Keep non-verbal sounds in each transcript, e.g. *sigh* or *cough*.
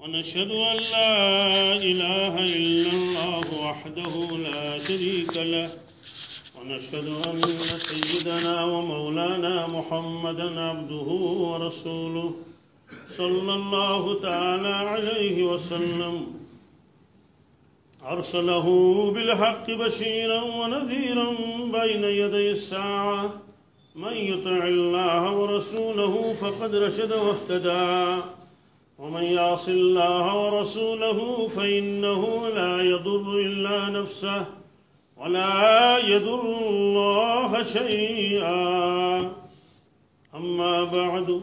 ونشهد أن لا إله إلا الله وحده لا شريك له. ونشهد أن سيدنا ومولانا محمدا عبده ورسوله صلى الله تعالى عليه وسلم. أرسله بالحق بشيرا ونذيرا بين يدي الساعة. من يطع الله ورسوله فقد رشد واهتدى. ومن يعص الله ورسوله فإنه لا يضر إلا نفسه ولا يضر الله شيئا. أما بعد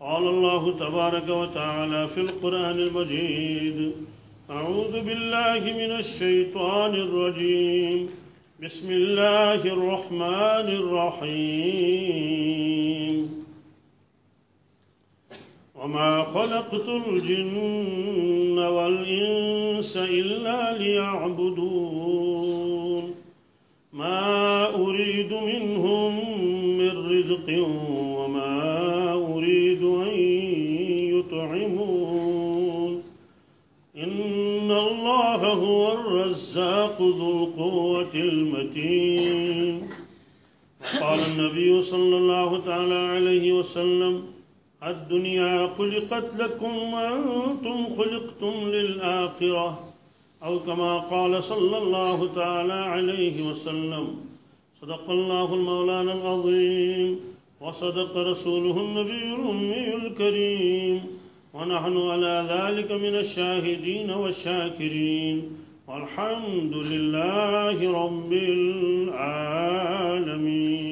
قال الله تبارك وتعالى في القرآن المجيد أعوذ بالله من الشيطان الرجيم. بسم الله الرحمن الرحيم. وما خلقت الجن والإنس إلا ليعبدون. ما أريد منهم من رزق وما أريد أن يطعمون. إن الله هو الرزاق ذو القوة المتين. قال النبي صلى الله تعالى عليه وسلم الدنيا خلقت لكم وأنتم خلقتم للآخرة أو كما قال صلى الله تعالى عليه وسلم صدق الله المولانا العظيم وصدق رسوله النبي الأمي الكريم ونحن على ذلك من الشاهدين والشاكرين والحمد لله رب العالمين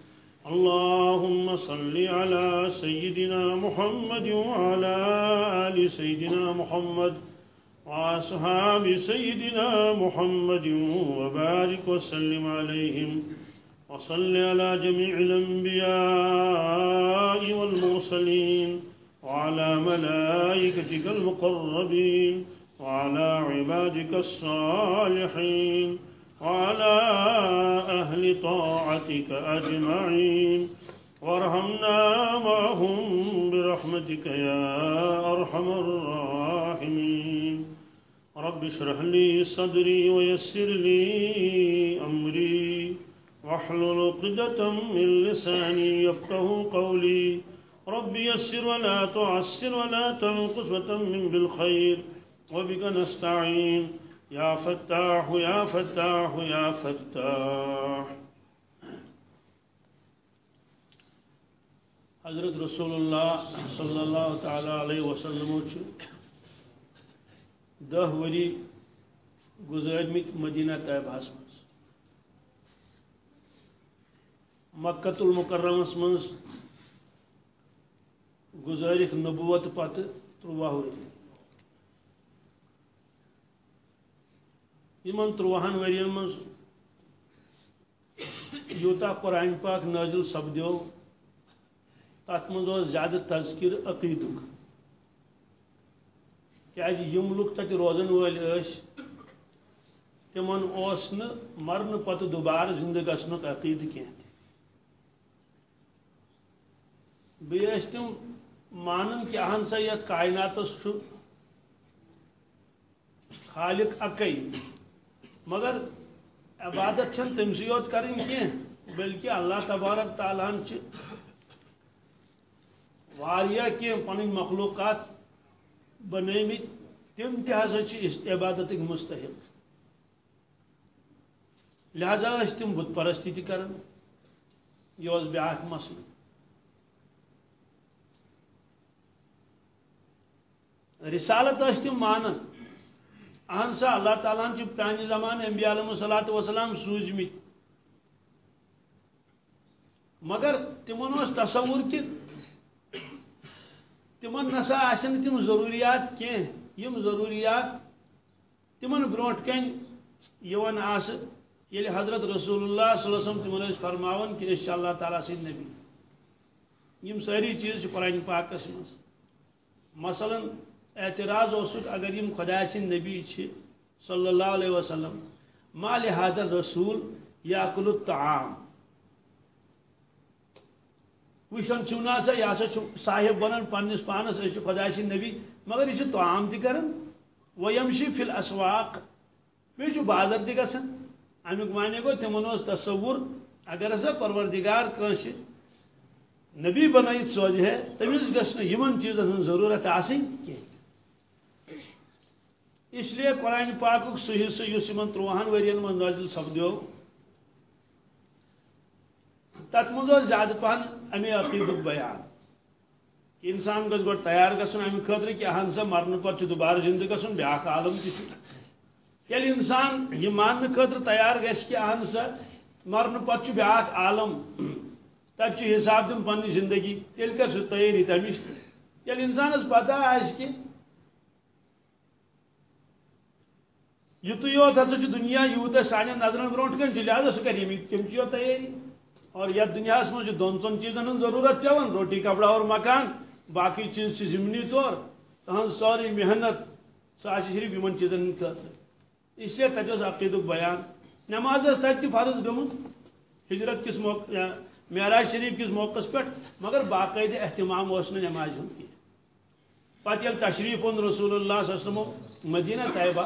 اللهم صل على سيدنا محمد وعلى آل سيدنا محمد وأصحاب سيدنا محمد وبارك وسلم عليهم وصل على جميع الأنبياء والمرسلين وعلى ملائكتك المقربين وعلى عبادك الصالحين وعلى أهل طاعتك أجمعين. وارحمنا معهم برحمتك يا أرحم الراحمين. رب اشرح لي صدري ويسر لي أمري. واحلل عقدة من لساني يفقه قولي. رب يسر ولا تعسر ولا تنقص وتمم بالخير. وبك نستعين. يا فتاح يا فتاح يا فتاح. حضرت رسول اللہ صلی اللہ تعالی علیہ وسلم دہ وری گزرمت مدینہ طیبہس مز مکت المکرمس مز گزارک نبوت پتہ ترواہ وری یمن ترواہن ورین مز یوتا قرآن پاک نازل سپدو تت مز زیادہ تذکر عقیدک کیاز جی یم لوگ تت روزن ول تمن اس مرن پتہ دوبارہ زندہ گھنک عقید کی بیس تم مانن کہ اہن سا یت کائناتس خالق اکی۔ مگر عبادت چھن تمسی یوت کریں کی بلکہ اللہ تبارک تعالیٰ واریاہ کی پن مخلوقات بنمت تم تہ عبادت مستحق۔ لہذا تم بت پرستی تہ کران یہ بیاا مسئلہ۔ رسالت تم مانن۔ اہن سا اللہ تعالیٰ ہن پرانہ زمان انبیاء علیہ الصلوۃ والسلام سوزمت مگر تمن اس تصور کہ تمن نسا آسن تم ضروریات کی یم ضروریات تمن بروٹ کن یوان آس یل حضرت رسول اللہ صلی اللہ علیہ وسلم تمن فرماون کہ اس اللہ تعالیٰ سید نبی۔ یم ساری چیز قرآن پاکس مز مثلا اعتراض اوسک اگر یم خدا سند نبی صلی اللہ علیہ وسلم، مال حاضر رسول یاکل الطعام. وشن چھو ناسا یہ سا صاحب بنان پنس پانس اس خدا سند نبی، مگر یہ طعام تہ کرن. ویمشی فی الاسواق. بیچ بازر تہ گژھان امیک معنی گو تمن تصور، اگر ہسا پروردگار کنس نبی بنائت سوج ہے تمس گھن چیزن ہن ضرورت آسن. کی اس لیے قرآن پاک صحیح حصہ اس تروہن ورین من نازل سپدو تت مز زیادہ پہن امی عقید بیان۔ انسان گھس گو تیار گھن امہ خاطر کہ اہن سا مرن پتہ دوبارہ زندہ گھن بیاا عالم تیل انسان یہ مان خاطر تیار گھس کہ اہن سا مرن پتہ بیاا عالم تب حساب دن پنہ زندگی۔ تیل کر سہ تیاری تمش یل انسانس پتہ آس کہ یت یوت ہسا دنیا یوت سان نظر برو کن لہٰذا سہ کر تم تیاری اور یتھ دنیا مجھے دون ژون چیزن ہن ضرورت پیون روٹی، کپڑا اور مکان، باقی چیز ہاں، سے ضمنی طور تہذ سوری محنت سہ صرف ان چیزن ہند خاطر اس لیے تک عقید بیان۔ نماز تک فرض گمت ہجرت کس موقع معراج شریف کس موقع پہ مگر باقاعدہ اہتمام اس نماز ہوں کی۔ پتہ یل تشریف اون رسول اللہ صلی اللہ علیہ وسلم، مدینہ طیبہ۔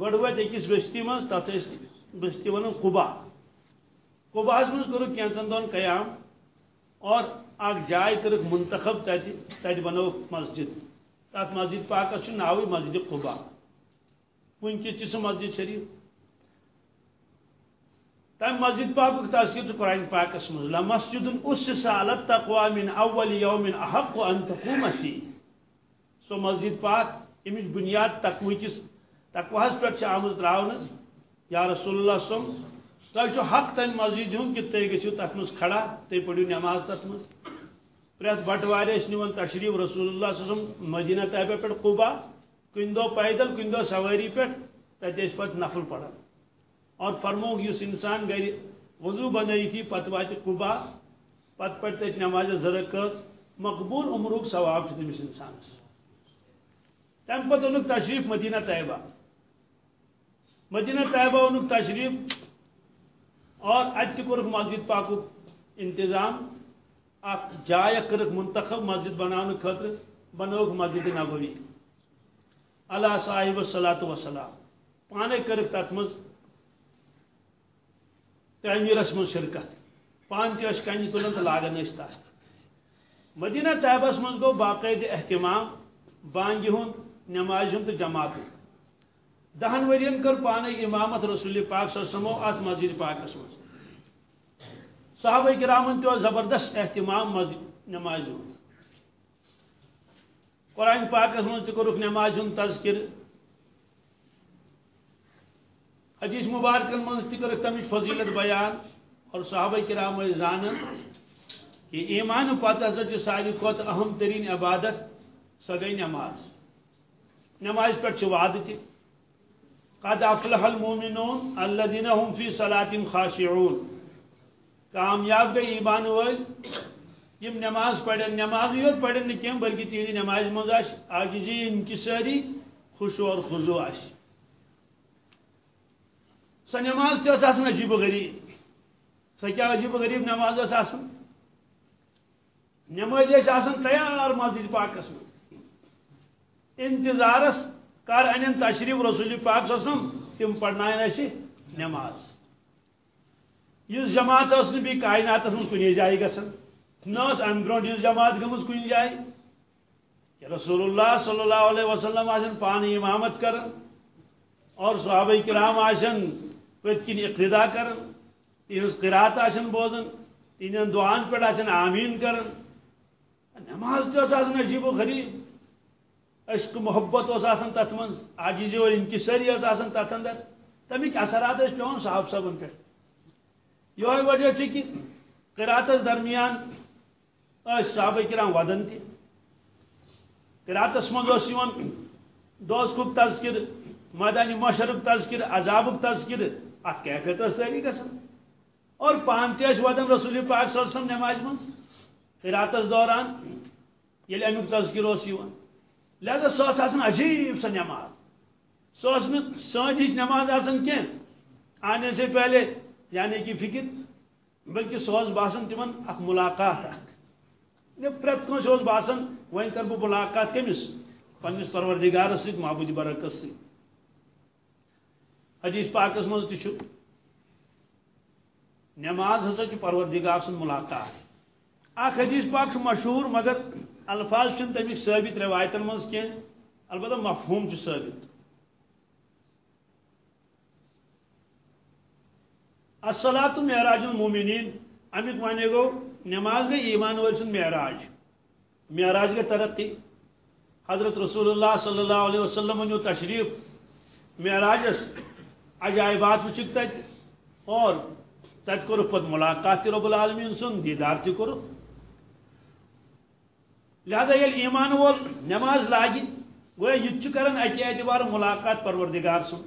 گۄڈٕ وٲتۍ أکِس بستی منٛز؟ تَتھ بستی وَنان قُبا. قُباہَس منٛز کوٚرُکھ کینٛژن دۄہن قیام اور اکھ جاے کٔرٕکھ منتخب تَتہِ تَتہِ بنٲوٕکھ مسجد. تَتھ مسجد پاکس چھُ مسجد قُبا. وٕنکیٚس چھِ سُہ مسجد شریف. تمہِ مسجد پاکُک تذکر قرآن پاکس منٛز. لمسجد اسس على التقوى من اول يوم احق ان تقوم فيه سو مسجد پاک امِچ بُنیاد تقوی کِس تقواس پہ اچھا آمت تراؤن یا رسول اللہ صم تہ حق تین مسجد ہوں کہ تھی گھو تر مز کھڑا تھی پڑھو نماز تر مز پریت بٹوار نوان تشریف رسول اللہ صم مدینہ طیبہ پہ قبا کن دہ پیدل کن دہ سواری پہ تتہ پتہ نفل پڑھان اور فرموک اس انسان گر وضو بنائی پتہ وات قبا پتہ پڑھ تت نماز زرک مقبول عمرک ثواب تمس انسانس تمہ پتہ اونک تشریف مدینہ طیبہ مدینہ طیبہ اونک تشریف اور ات کورک مسجد پاک انتظام اخ جائے کرک منتخب مسجد بنانے خاطر بنوک مسجد نبوی۔ اللہ صاحب صلاۃ وسلام پانے کرک تت مز تعمیرس من شرکت۔ پان تس کن تلن تو تر مدینہ طیبس من گو باقاعدہ اہتمام بانگہ ہند نماز ہند تو جماعت دہن ورین کر پانے امامت رسول پاک صلی اللہ علیہ وسلم ات مسجد پاکس مز صحابہ کرامن تو زبردست اہتمام مسجد نماز قرآن پاکس مز تک نماز ہند تذکر۔ حدیث مبارکن من تک تمچ فضیلت بیان۔ اور صحابہ کرام زان کہ ایمان پتہ ہسا ساری کھت اہم ترین عبادت سہ گئی نماز نماز پہ وعدہ تہ قد افلح المومنون الذين هم في صلاتهم خاشعون. کامیاب گئی ایمان ول یم نماز پڑھن نماز یوت پڑھن نہ کیم، بلکہ تیری نماز مز آش عاجزی انکساری خشوع اور خضوع آش. سو نماز تہ آسان عجیب و غریب. سو کیا عجیب و غریب نماز آسان نماز آسان تیار مسجد پاکس من انتظارس کر ان تشریف رسول جی پاک سم تم پڑنائن اسی نماز۔ اس جماعت اس بھی کائنات من کن جائے گسن نس ام برو اس جماعت گمز کن جائے کہ رسول اللہ صلی اللہ علیہ وسلم آسن پانی امامت کر۔ اور صحابہ کرام آسن پت کن اقتدا کر۔ تہذ قرات آسن بوزن۔ تہذ دعان پہ آسن آمین کر۔ نماز تس عجیب و غریب۔ عشق محبت اس آسان تت من عاجزی اور انکساری اس تت اندر تمیک اثرات اس پیون صاحب صاحبن پہ یہ وجہ چھ کہ قراتس درمیان اس صحابہ کرام ودن تہ قراتس من اس یوان تذکر مدانی مشرق تذکر عذاب تذکر ات کیفیت تاری گسن اور پان تیس ودن رسول پاک صلی اللہ علیہ وسلم نماز من قراتس دوران یل امیک تذکر اس لہذا سو آسان عجیب سا نماز. سو سن ہش نماز آسان کی آنے سے پہلے یعنی کہ فکر، بلکہ سو باسان تمن اخ ملاقات اخ. پریت کنس باسان ون کر بہ ملاقات کمس پنس پروردگار ست محبوب برکت ست حدیث پاکس مز تہ نماز ہسا پروردگار سن ملاقات. اخ حدیث پاک مشہور، مگر الفاظ چھ ثابت روایتن مز کی البتہ مفہوم چھ ثابت. الصلاة معراج المومنین امیک معنی گو، نماز گئی ایمان ول سن معراج. معراج گئی ترقی. حضرت رسول اللہ صلی اللہ علیہ وسلم ونیو تشریف معراجس عجائبات وچک تت اور تت کور پت ملاقات رب العالمین سن، دیدار تہ کور لہذا یل ایمان وول نماز لاگی گویا یہ کران اکی اعتبار ملاقات پروردگار سن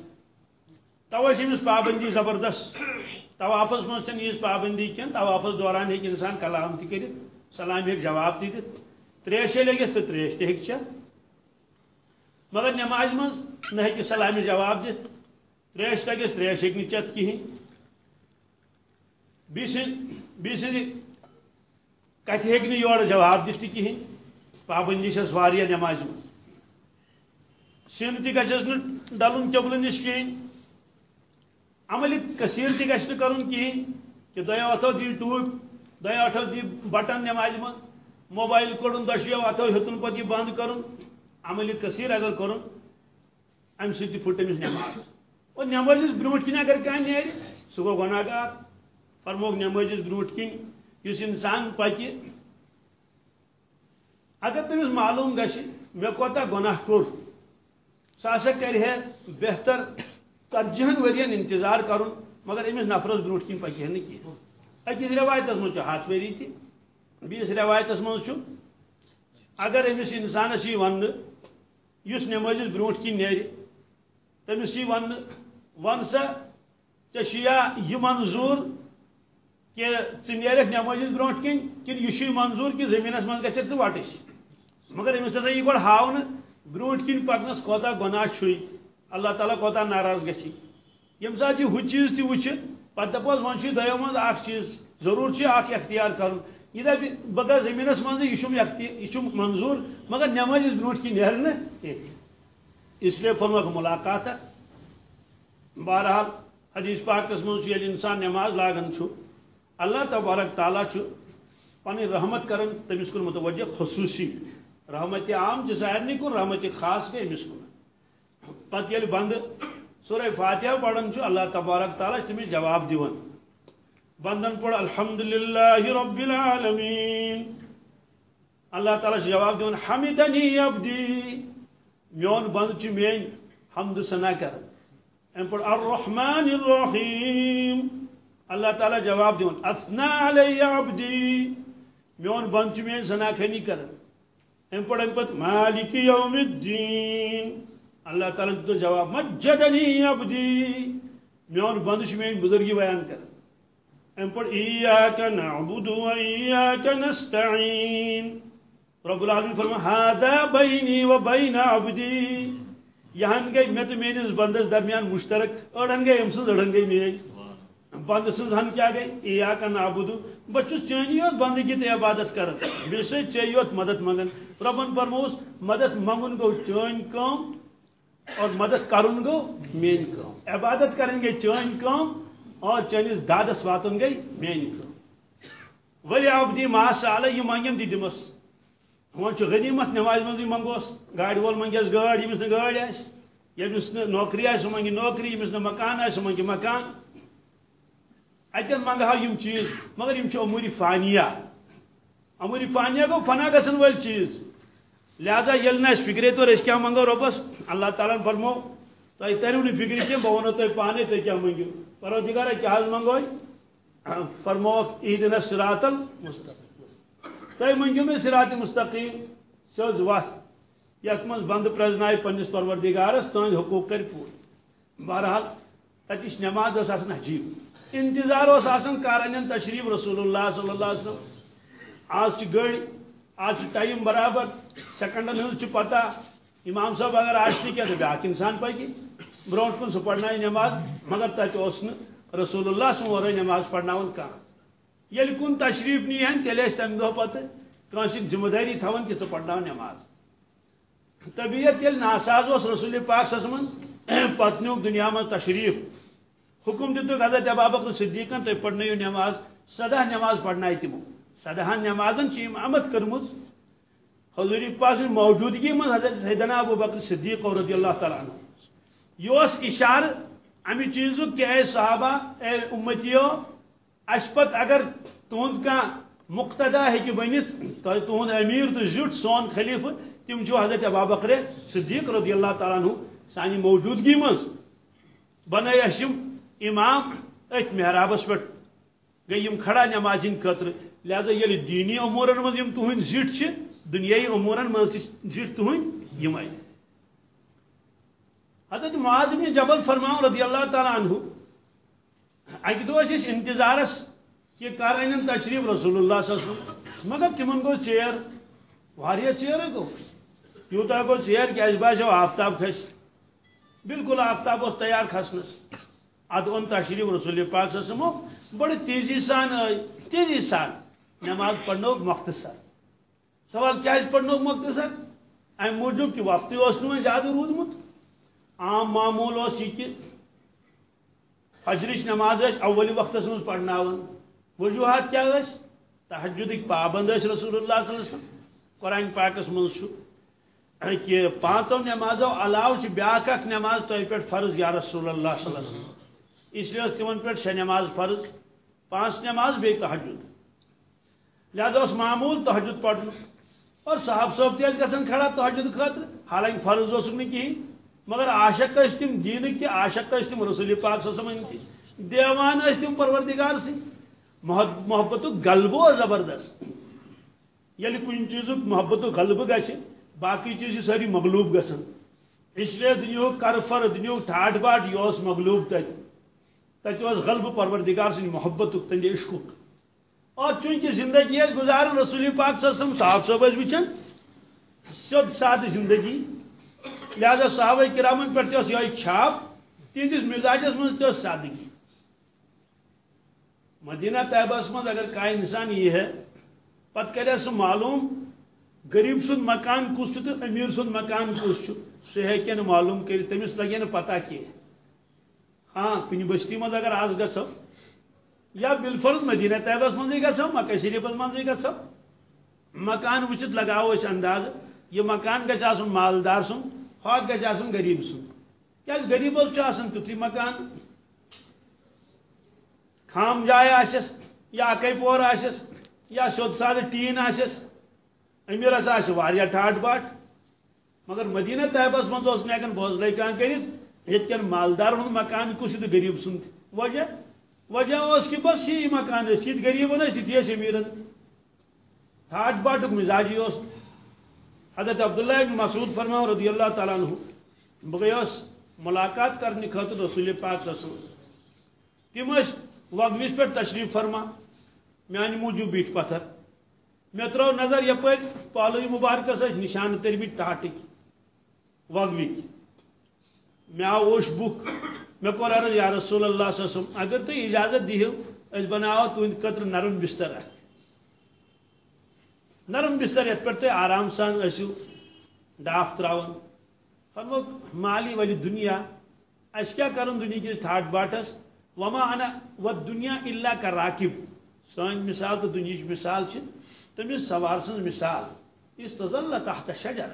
توے امس پابندی زبردست۔ طوافس من یہ پابندی کن طوافس دوران ہیک انسان کلام تہ کر سلام ہیک جواب تہ دت لگس تو تریش تہ ہیک مگر نماز مز نہ ہیک سلام جواب دت تریش لگس تریش ہیک نہ چت کہین بیس کت ہیک نہ یور جواب دت کہین پابندی چھس واریاہ نماز مز سن تہ گژھس نہ ڈلن چبلن نش کہین عمل کثیر تہ گھس کرن کہین کہ دیا اتو دی ٹوپ دیا اتو دی بٹن نماز من موبائل کڑن دشیو اتو ہتن پتہ بند کرن عمل کثیر اگر کرن ام سۭتۍ پھٹ أمِس نماز اور نمازس برونٛٹھ کِنۍ اگر کانٛہہ نیرِ سُہ گوٚو گۄناہ گار فرموک نمازس برونٛٹھ کِنۍ یُس اِنسان پکہِ اگر تٔمِس معلوم گژھِ مےٚ کوتاہ گۄناہ کوٚر سُہ ہسا کرِ ہے بہتر ژتجہن ورین انتظار کرن مگر امس نفرس بروٹ کن پکہ نا کی۔ اکس روایت من ہاتھ وری تہ بیس روایت من اگر امس انسانس یہ ون اس نماز بروٹ کن نیر تمس یہ ون ون سا ژیا یہ منظور کہ ژیرک نماز بروٹ کن کن یہ منظور کہ زمینس من گھر ژ وٹس مگر امس ہسا یہ گۄڈٕ ہاونہٕ برونٛٹھ کِنۍ پکنس کوتاہ گۄناہ چھُے اللہ تعالیٰ کوتا ناراض گی یم سات یہ ہُہ چیز تہ وچ پتہ دپوس ون دو من اخ چیز، ضرور اخ اختیار کرن یہ دپ بہ گا زمینس من یہ منظور، مگر نماز برونٹ کی نیرن اس لیے فرمک ملاقات بہرحال حدیث پاکس من انسان نماز لاگان اللہ تبارک تعالیٰ پن رحمت کران تمس کن متوجہ خصوصی رحمت عام سارے کن رحمت خاص گئی امس کن پتہ یل بند سورہ فاتحہ پڑھن چھو اللہ تبارک تعالیٰ تمہیں جواب دیون۔ بندن پڑھ، الحمدللہ رب العالمین۔ اللہ تعالیٰ جواب دیون حمدنی عبدی۔ میون بند چھ مین حمد سنا کر۔ ام پڑھ، الرحمن الرحیم۔ اللہ تعالیٰ جواب دیون، اثنا علی عبدی میون بند چھ مین سنا کھنی کر ام پڑھ ام پتہ مالک یوم الدین۔ اللہ تعالیٰ تو جواب، مجدنی عبدی۔ میون بند میری بزرگی بیان کر ام پر ایاک نعبد و ایاک نستعین۔ رب العالمین فرما هذا بینی و بین عبدی. یہاں گئی میں تو میرے بندس درمیان مشترک اڑن گئی ام سز اڑن گئی میری بند سز ہن کیا گئی ایاک نعبد بچس چانی یوت بندگی تے عبادت کر بیس چیوت مدد منگن۔ ربن فرموس، مدد منگن گو چان کام اور مدد کرن گو مین کام۔ عبادت کریں گے چین کام اور چینس دادس واتن گئی مین کام۔ ولی عبدی ما سالہ یہ منگم دی دمس۔ ون غنیمت نماز منزی منگوس۔ گاڑی وول منگس گاڑی یمس نہ گاڑی آس یمس نہ نوکری آس منگی نوکری یمس نہ مکان آس منگی مکان۔ اچھا، اتن منگہا یم چیز۔ مگر یم چھ اموری فانیہ۔ اموری فانیہ گو فنا گسن ول چیز۔ لہذا یل نا فکرے تو اس کیا منگو ربس۔ اللہ تعالیٰ فرمو تھی ترو نا فکر کی بہ ونو تھی پانے تھی کیا منگو پروردگار کیا منگو فرمو عید نا سرات المستقیم۔ تھی منگو میں سرات مستقیم۔ سوز وت یت مز بند پرزنائے پنس پروردگارس تہذ حقوق کر پور بہرحال تتش نماز اس عجیب انتظار اس آسان کارن تشریف رسول اللہ صلی اللہ علیہ وسلم. آج چھ گڑ آج چھ ٹائم برابر سیکنڈن ہز پتہ امام صاحب اگر آج تھی کیا تو بیاکھ انسان پکی برونٹ کن سہ پڑھنا نماز، مگر تت رسول اللہ سن ورے نماز پڑھنا کھانا یل کن تشریف نیہن تیل تمہ دہ پتہ کنس ذمہ داری تھوان کہ ژٕ پڑھناو نماز. طبیعت یل ناساز اس رسول پاک سسمن پتنیو دنیا من تشریف. حکم دیتو حضرت ابا بکر صدیقن تو پڑھنیو نماز سدہ نماز پڑھنا تمو سدہ نمازن چی امامت کرمز حضور پاک موجودگی من حضرت سیدنا ابو بکر صدیق رضی اللہ تعالیٰ عنہ۔ یہ اس اشار امی چیزو کہ اے صحابہ، اے امتیو اشپت اگر تہد کا مقتدا ہیکہ بنت تہد امیر تو زٹ سون خلیفہ تم جو حضرت ابا بکر صدیق رضی اللہ تعالیٰ عنہ، سانی موجودگی مز بنائی اسم امام ات محرابس پہ گئی کھڑا نمازن خطر لہذا یل دینی امورن مز تہند زٹ دنیای امورن مز زٹ تہند یم حضرت معاذ بن جبل فرماؤ رضی اللہ تعالیٰ عنہ اکہ دہ انتظارس کہ کر ان تشریف رسول اللہ صلی اللہ علیہ وسلم۔ مگر تمن گو چیر، واریہ چیر گو۔ یوتا گو ژیر کیا باسو آفتاب کھس۔ بالکل آفتاب اس تیار کھسنس اد اون تشریف رسول پاک صلی اللہ علیہ وسلم بڑی تیزی سان تیزی سان نماز پڑھنو مختصر۔ سوال کیا پڑھنو مختصر؟ ام موجود کہ وقت اس نو زیادہ رودمت عام معمول اس یہ کہ فجرش نماز اس اول وقت من پڑھناون وجوہات کیا اس تہجد پابند اس رسول اللہ صلی اللہ علیہ وسلم۔ قرآن پاکس من کہ پانچوں نمازوں علاوہ بیاکھ اخ نماز تہ پہ فرض یا رسول اللہ صلی اللہ علیہ وسلم۔ اس لیے تمن پہ شے نماز فرض، پانچ نماز بی تحجد۔ لہذا اس معمول تحجد پڑھن اور صاحب صوب تیز گھن کھڑا، تحجد خاطر حالانکہ فرض اس کہین مگر عاشق اس تم دین کی، عاشق اس تم رسول پاک صلی اللہ علیہ وسلم کی۔ دیوان اس تم پروردگار سی۔ محبت غلبو زبردست۔ یعنی یلی کن چیز محبت غلبہ گھے باقی چیز ساری مغلوب گسن اس لیے دنیا کرفر دنیا ٹھاٹ باٹ، یہ مغلوب تت تت غلب پروردگار سن محبت تند عشق اور چونکہ زندگی گزارن رسول پاک صلی اللہ علیہ وسلم صاحب صاحب وچن سب سادہ زندگی۔ لہذا صحابہ کرامن پہ یہ چھاپ تہندس مزاجس من سادگی مدینہ طیبہ من اگر کا انسان یہ ہے پتہ کرے سہ معلوم، غریب سن مکان کس تو امیر سن مکان کس سہ ہیکہ معلوم کر تمس لگے پتہ کی ہاں کن بستی مز اگر آز گھو یا بالفرض مدینہ طیبس من گھو مکہ شریفس من گھو مکان وچت لگاو اس انداز، یہ مکان گھس آسن مالدار سن ہاک گھس آسن غریب سن کیا غریب آسن مکان، خام جائے آسس یا اکے پور آسس یا سیود سادہ ٹین آسس امیر ہسا ٹھاٹ باٹ۔ مگر مدینہ طیبس مز ہیکن بوزل کان کرت یہ مالدار ہند مکان کس یہ غریب سند وجہ وجہ اس کہ بس یہ مکان یہ غریب یہ امیر ٹھاٹ باٹ مزاجی اس۔ حضرت عبداللہ ابن مسعود فرما رضی اللہ تعالیٰ عنہ بہس ملاقات کرنے خاطر رسول پاک رسول تم وغوس پہ تشریف فرما میانہ موجود بیٹھ پتھر۔ مے ترو نظر یپ پالو مبارک نشان ترمت ٹاٹک وغوک مے آو اوش بک مے کور عرض یا رسول اللہ صلی اللہ علیہ وسلم، اگر تھی اجازت دیو اس بناو تہند خطر نرم بستر اخ نرم بستر یت پہ آرام سان ٲسِو ڈاف تراون فرمو مالی ولی دنیا اس کیا کرن دنیا کس ٹھاٹ باٹس؟ وما انا و دنیا الا کا راکب سان مثال تو دنیا مثال چھ تمس سوار سن مثال۔ استظل تحت شجر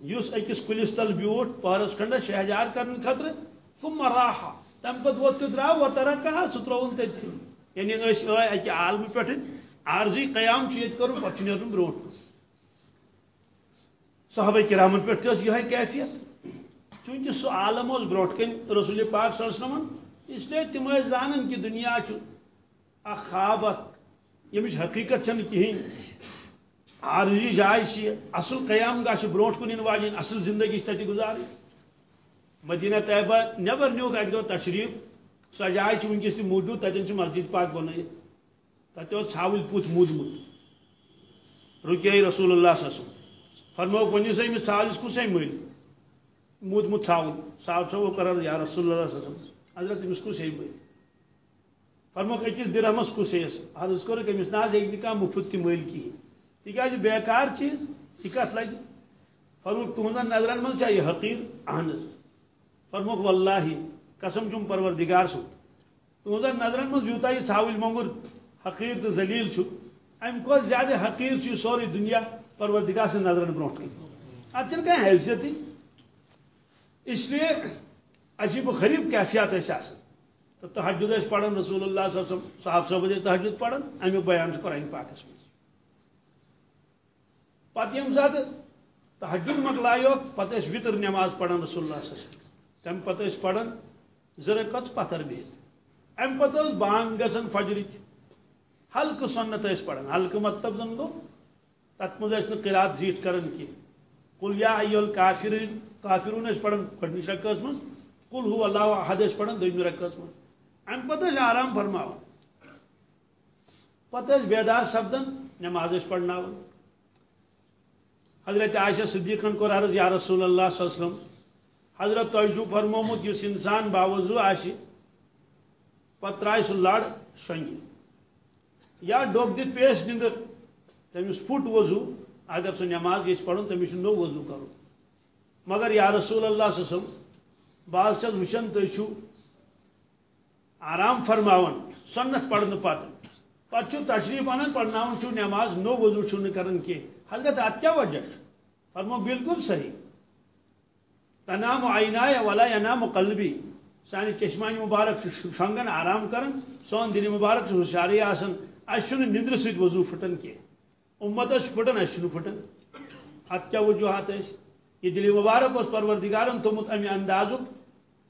یس اکس کلس تل بیوٹ پہرس کھنڈ شہجار کرنے خطر ثم راحا تم پت ووت درا و ترکا سہ ترون تھی یعنی اس اکہ عالم پہ عارضی قیام چیت کرو پتہ نیرن بروٹ۔ صحابہ کرامن پہ یہ کیفیت۔ چونکہ سہ عالم اس بروٹ کن رسول پاک صلی اللہ علیہ وسلم، اس لیے تم زانن کہ دنیا خواب یمچ حقیقت چھ کہین عارضی جائے اصل قیام گاہ بروٹ کن واجن اصل زندگی تک گزار مدینہ طیبہ نبر نیوک اک دو تشریف سو جائے ونکس تہ موجود تتین مسجد پاک بنائت تتہ ژھاول پوت مودمت رکے رسول اللہ صلی اللہ علیہ وسلم۔ فرمو ونیو سا امس ژھاولس کس مل مودمت ژھاول صاحب صاحب کرر یا رسول اللہ صلی اللہ علیہ وسلم۔ حضرت امس کس مل فرمو کہ اکس درہمس کس حضرت کور امس نا ہیٚکہِ نہٕ کانٛہہ مفت تہِ مٔلۍ کِہیٖنۍ تکیازِ جی بیکار چیز یہ کت لگی فرموک تہذن نظرن من یہ حقیر اہن فرموک واللہ قسم چم پروردگار سو۔ تہذن نظرن من یوتا یہ ژھاول مونگر حقیر تو ذلیل چھو۔ ام کو زیادہ حقیر چھ سوری دنیا پروردگار سے نظرن برونٹ ات کہیں حیثیت اس لیے عجیب و غریب کیفیات ایسے تو تحجد اس پڑھن، رسول اللہ صلی اللہ علیہ وسلم صاحب صاحب تحجد پڑھن امیک بیان قرآن پاکس میں پتہ یم سات تحجد مکلایو پتہ اس وطر نماز پڑھن رسول اللہ صلی اللہ علیہ وسلم۔ تم پتہ اس پڑھن زرکت پتھر بہت ام پتہ اس بانگ گسن فجرچ۔ ہلکہ سنت اس پڑھن ہلکہ مطلب زن گو تت مز اس قرات زیٹ کرن کی قل یا ایو الکافرین کافرون اس پڑھن گڈنی رکعت من قل هو اللہ احد اس پڑھن دویمی رکعت من ام پتہ اس آرام فرماو پتہ اس بیدار سبدن نماز اس پڑھناون حضرت عائشہ صدیقن کو عرض یا رسول اللہ صلی اللہ علیہ وسلم۔ حضرت توجہ فرمومت اس انسان باوضو آشی پترائے سو لڑ شنگی۔ یا ڈوب دت پیش نندر تمس پھٹ وضو اگر سو نماز گیس پڑھن تمس نو وضو کرو مگر یا رسول اللہ صلی اللہ علیہ وسلم بعض چھس وچن تھی آرام فرماون، سنت پڑھن پتہ پتہ تشریف انان پڑھناون چھو نماز نو وضو چھو کرن کی حضرت ات کیا وجہ فرمو بالکل صحیح۔ تنام عینائے ولا ینام قلبی۔ سانی چشمانی مبارک شنگن آرام کرن، سون دل مبارک ہوشیاری آسن۔ اس نندر سید وضو پھٹن کی امت اس پھٹن اس پھٹن۔ ات کیا وجوہات اس یہ دل مبارک اس پروردگارن تمت امی اندازک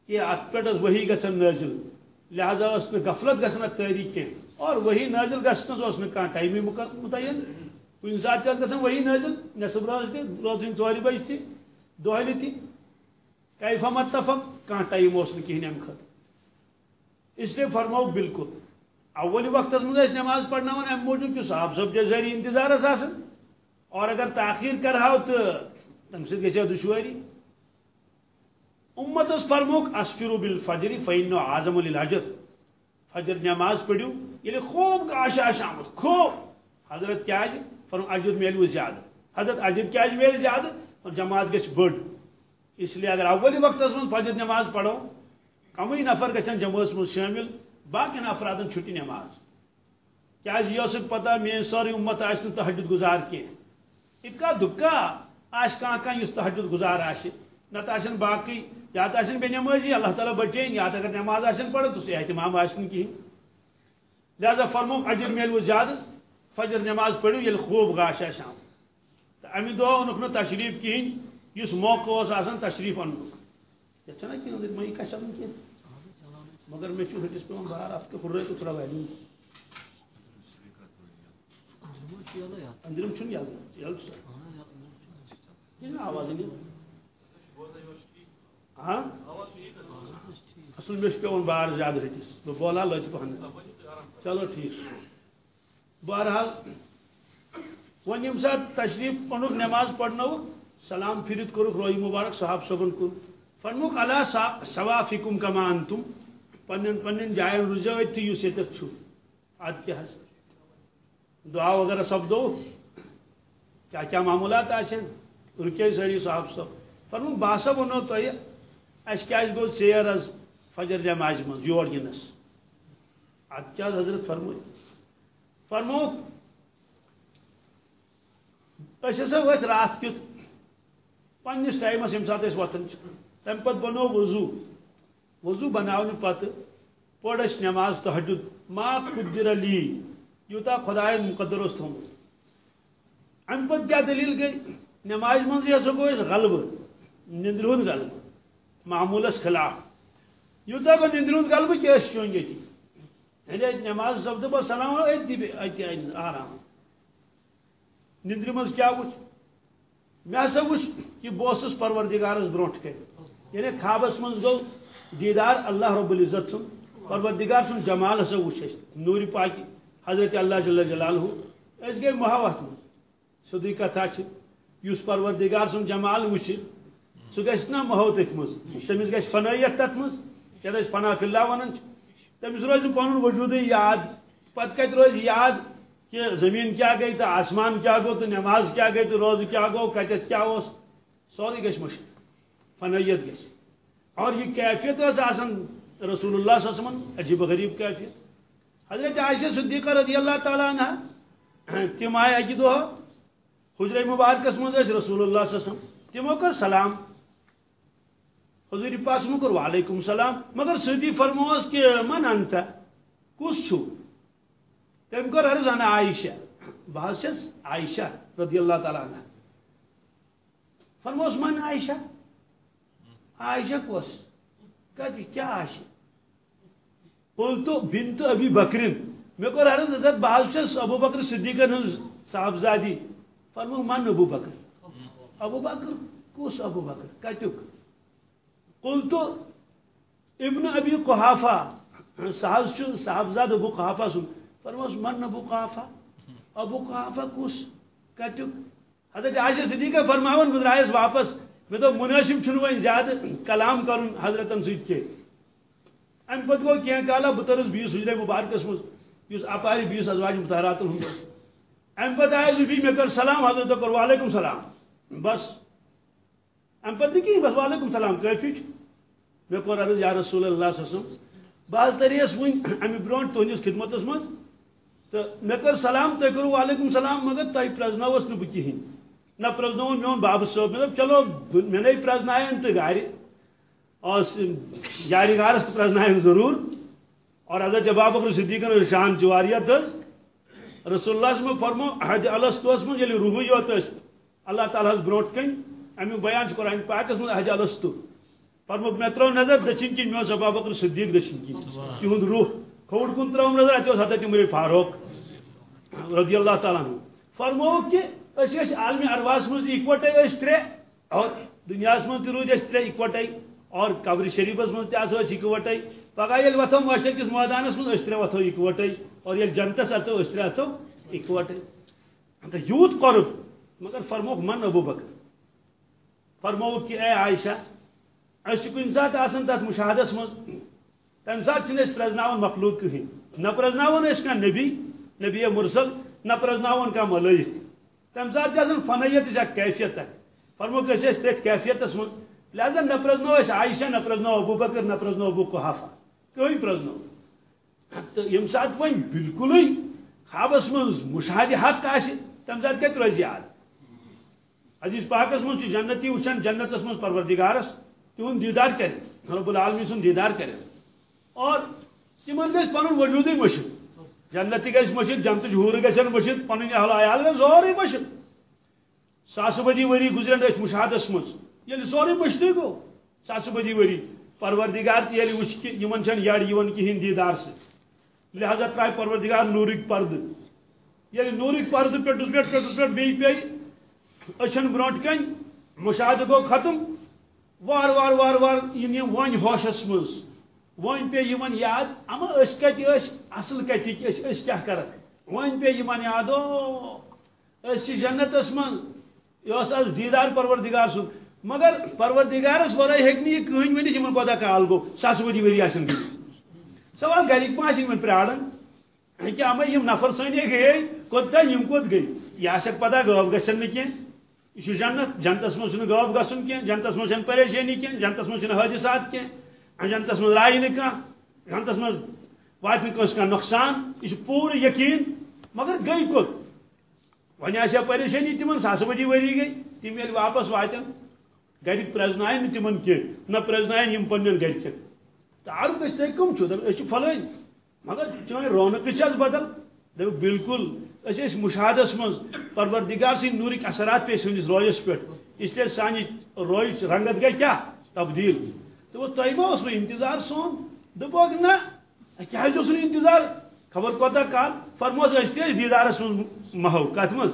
کہ ات پہ وہی گسن نازل۔ لہذا اس میں غفلت گسن تحریک اور وہی نازل گسنس اس میں کہاں ٹائمی متعین۔ کن سات گھن وہی نازل نصب روز تھی روز ٹور بج تھی دہلی تھی کیفا متفق کھانا ٹائم اس کہین ام خط اس لیے فرمو بالکل اول وقت مز نماز پڑھنا ام موجود کہ صاحب صاحب جزاری انتظار آسان اور اگر تاخیر کرہو تو تم سب گھو دشواری امت اس فرموک اسفرو بالفجر فین اعظم الحجر فجر نماز پڑھو یہ خوب گاش آمد خوب حضرت کیا فرم اجر میلو زیادہ حضرت اجر کیا جی میل زیادہ اور جماعت گھس بڑ اس لیے اگر اولی وقت من فجر نماز پڑھو، کمی نفر گھن جماعت من شامل، باقی افرادن چھٹی نماز. کیا جی یہ پتہ میری سوری امت آس تحجد گزار کی اکا دکا آس کان کان اس تحجد گزار آس نت باقی، یا تو آن بے نمازی، اللہ تعالیٰ بچین، یا اگر نماز آن پڑھ تو اہتمام آن کہین لہذا فرموک اجر میلو زیادہ فجر نماز پڑھو یل خوب گاش شام۔ تو امی دو اونک نو تشریف کہین اس موقع اس آسان تشریف ان یہ چھنا کہ اندر میں کا شام کی مگر میں چھو ہٹس پہ باہر آپ کے خرے تو تھوڑا ویلو اندرم چھن یاد یاد سر۔ یہ آواز نہیں۔ ہاں؟ اصل میں پیون باہر زیادہ ہٹس تو بولا لچ پہن چلو ٹھیک۔ بہرحال، ون یم سات تشریف اونک نماز پڑھنو سلام پھرت کورک روی مبارک، صحاب صبن کن فرموک اللہ ثوافکم کما انتم، پنن پنن جائن رجوت تھی یس یتت چھو۔ اد کیا حس دعا وغیرہ سب دو۔ کیا کیا معمولات آشن، رکے سڑی صحاب صاحب فرموک، باسا ونو تو اس کیا گو سیر از فجر جماج من یور گنس اد کیا حضرت فرموئی؟ فرمو ہسا وت رات کت پنس ٹائمس یم سات وتان تم پتہ بنو وضو۔ وضو بناؤن پتہ پڑ اس نماز تحجد۔ ما قدر لی، یوتا خدائن مقدر اس تھومت ام پتہ کیا دلیل گئی؟ نماز من یہ سو غلب، نندرون غلب معمولس خلاف۔ یوتا گو نندرون غلب کیا اس چون نماز سپد بہ سلام آرام نندر مز کیا وچ مے ہسا وچ کہ بہس پروردگارس بروٹ کر یعنی خوابس من گو دیدار اللہ رب العزت سن پروردگار سن جمال ہسا وچ نور پاکی حضرت اللہ جل جلالہ اس گئی محاوت من سیدھی کتھا اس پروردگار سن جمال وچ سہ گھس نا محو تھی مز تمس گھس فنائیت تت مز کیا فنا فی اللہ ونان تمس روز پن وجود یاد، پتہ کت روز یاد کہ زمین کیا گئی تو آسمان کیا گو تو نماز کیا گئی تو روز کیا گو، کتت کیا اس سوری گھس مشکل فنائیت گھس اور یہ کیفیت آسان رسول اللہ صلی اللہ علیہ وسلم، عجیب غریب کیفیت۔ حضرت عائشہ صدیقہ رضی اللہ تعالیٰ عنہ تم آئے اکی دہ حجر مبارکس مز رسول اللہ صلی اللہ علیہ وسلم تمو کر سلام۔ حضور پاس کر وعلیکم السلام، مگر ستی فرموس کہ من انت کس چھو تم کر عرض انا عائشہ، بہت چھس عائشہ رضی اللہ تعالیٰ عنہ۔ فرموس من عائشہ؟ عائشہ کس؟ کہتی جی، کیا عائشہ؟ قلتو بنت ابی بکرین میں کر عرض حضرت بہت چھس ابو بکر صدیقہ صاحبزادی۔ فرمو من ابو بکر؟ ابو بکر، کس ابو بکر؟ کتک قلتو ابن ابی قحافہ صاحب صاحبزاد ابو قحافہ سن۔ فرموس من ابو قحافہ؟ ابو قحافہ کس؟ کتک حضرت عائشہ صدیقہ فرماون بہ درائس واپس۔ مے تو مناسب چھن وۄنۍ زیادہ کلام کرن حضرتن سۭتۍ کینٛہہ امہِ پتہٕ گوٚو کینٛہہ کالا بہٕ ترس بیٚیِس حجرے مبارکس منٛز یُس اپارِ بیٚیِس ازواج متحراتن ہُنٛد اوس امہِ پتہٕ آیس بہٕ بیٚیہِ مےٚ کٔر سلام، حضرت کوٚر وعلیکُم سلام۔ بس۔ امہِ پتہٕ نہٕ بس وعلیکُم سلام کٲفی چھُ مےٚ کوٚر عرض یا رسول اللہ صلی اللہ علیہ وسلم۔ بہٕ حظ تریس وٕنۍ امہِ برونٛٹھ تُہنٛدِس خدمتس منٛز تہٕ مےٚ کٔر سلام تُہۍ کوٚروٕ وعلیکُم سلام مگر تۄہہِ پرٛزنٲوٕس نہٕ بہٕ کِہیٖنۍ نہ پرزنون میون باب صٲب مطلب چلو مے نئی پرزنائن تو گارِ یارِ گارس تو پرزنائن ضرور۔ اور اگر جب آپ اگر صدیقن شان جواریت رسول اللہ میں فرمو حج الستوس من یلی روح یوت اللہ تعالیٰ بروٹ کن امیک بیان قرآن پاکس من حج الستو فرمو مے ترو نظر دچن کن میون سبا بکر صدیق دچن کن تہد روح۔ کھوٹ کن ترو نظر اتو حضرت عمر فاروق رضی اللہ تعالیٰ فرمو کہ اس عالمی ارواس مز اکوٹے ترے اور دنیا من تروج ترے اکوٹے اور قبر شریفس من تس اکوٹے۔ پگہ یل وتھو معاشر کس میدانس من ترے وتھو اکوٹے اور یل جنتس اتو ترے اتو اکوٹے۔ یوت قرب مگر فرموک من ابو بکر۔ فرموک کہ اے عائشہ اس کن سات آسان تات مشاہدس مز، تم سات چھ پرزناون مخلوق کہین نہ پرزناون اس کا نبی نبی مرسل، نہ پرزناون کا ملائک تم سات فنیت کیفیت فرمو کہ تھی کیفیت من لہذا نہ پرزنو عائشہ، نہ پرزنو ابو بکر، نہ پرزنو ابو قحافہ۔ کوئی پرزنو تو یم سات ون بالکل خوابس من مشاہدہ حق آہ تم سات کت روز یاد عزیز پاکس من جنتی وچان جنتس من پروردگارس تہد دیدار کر رب العالمی سن دیدار کر اور تم گھر پن وجود مشد جنت گھس مشد جنت ہور گھن مشد پن اہل عیال گھر سوری مشد ساس بدی وری گزرن ات مشاہدس مز یل یعنی سوری مشدی گو۔ ساس بدی وری پروردگار تیل یعنی وچ کہ یمن چھن یڑ یون کہین دیدار سے۔ لہذا ترائی پروردگار نورک پرد۔ یعنی یل نورک پرد پٹس پٹ پٹس پٹ بی پی اچھن برونٹ کن، مشاہدہ گو ختم، وار وار وار وار یم ون ہوشس مز ون پہ یمن یاد، اما اس کتی اس اصل کتی اس اس کیا کر ون پہ یمن یاد او اس جنت اس من یوس اس دیدار پروردگار سو مگر پروردگارس ورے ہیکنی یہ کہن ونی یمن کودا کال گو ساس ودی وری آسن سوال گریک پاس یمن پرارن کہ اما یم نفر سنی گئی کوتا یم کوت گئی یا شک پتہ گوب گسن نہ کین یہ جنت، جنتس من چھن گوب گسن کین، جنتس من پریشانی کین، جنتس من حادثات کین جنتس من رائے نا جنتس من وات کس نقصان یہ پور یقین، مگر گئی کت ون آیا پریشانی تمہ ساس بجی وری گئی، تم یل واپس واتن گر پرزنائن تمہ کی نہ پرزنائن یم پن گرکن تعارف گھس تھی کم چھ فلن مگر چان رونق بدل۔ دپ بالکل اس مشاہدس من پروردگار سن نورک اثرات پہ سنس رویس پہ۔ اس لیے سانہ رویچ رنگت گئی کیا؟ تبدیل۔ تو تہ ما اس انتظار سون۔ دپوک نا کیا اس انتظار؟ خبر کوتا کال۔ فرموس اس تیز دیدارس من مہو کت مز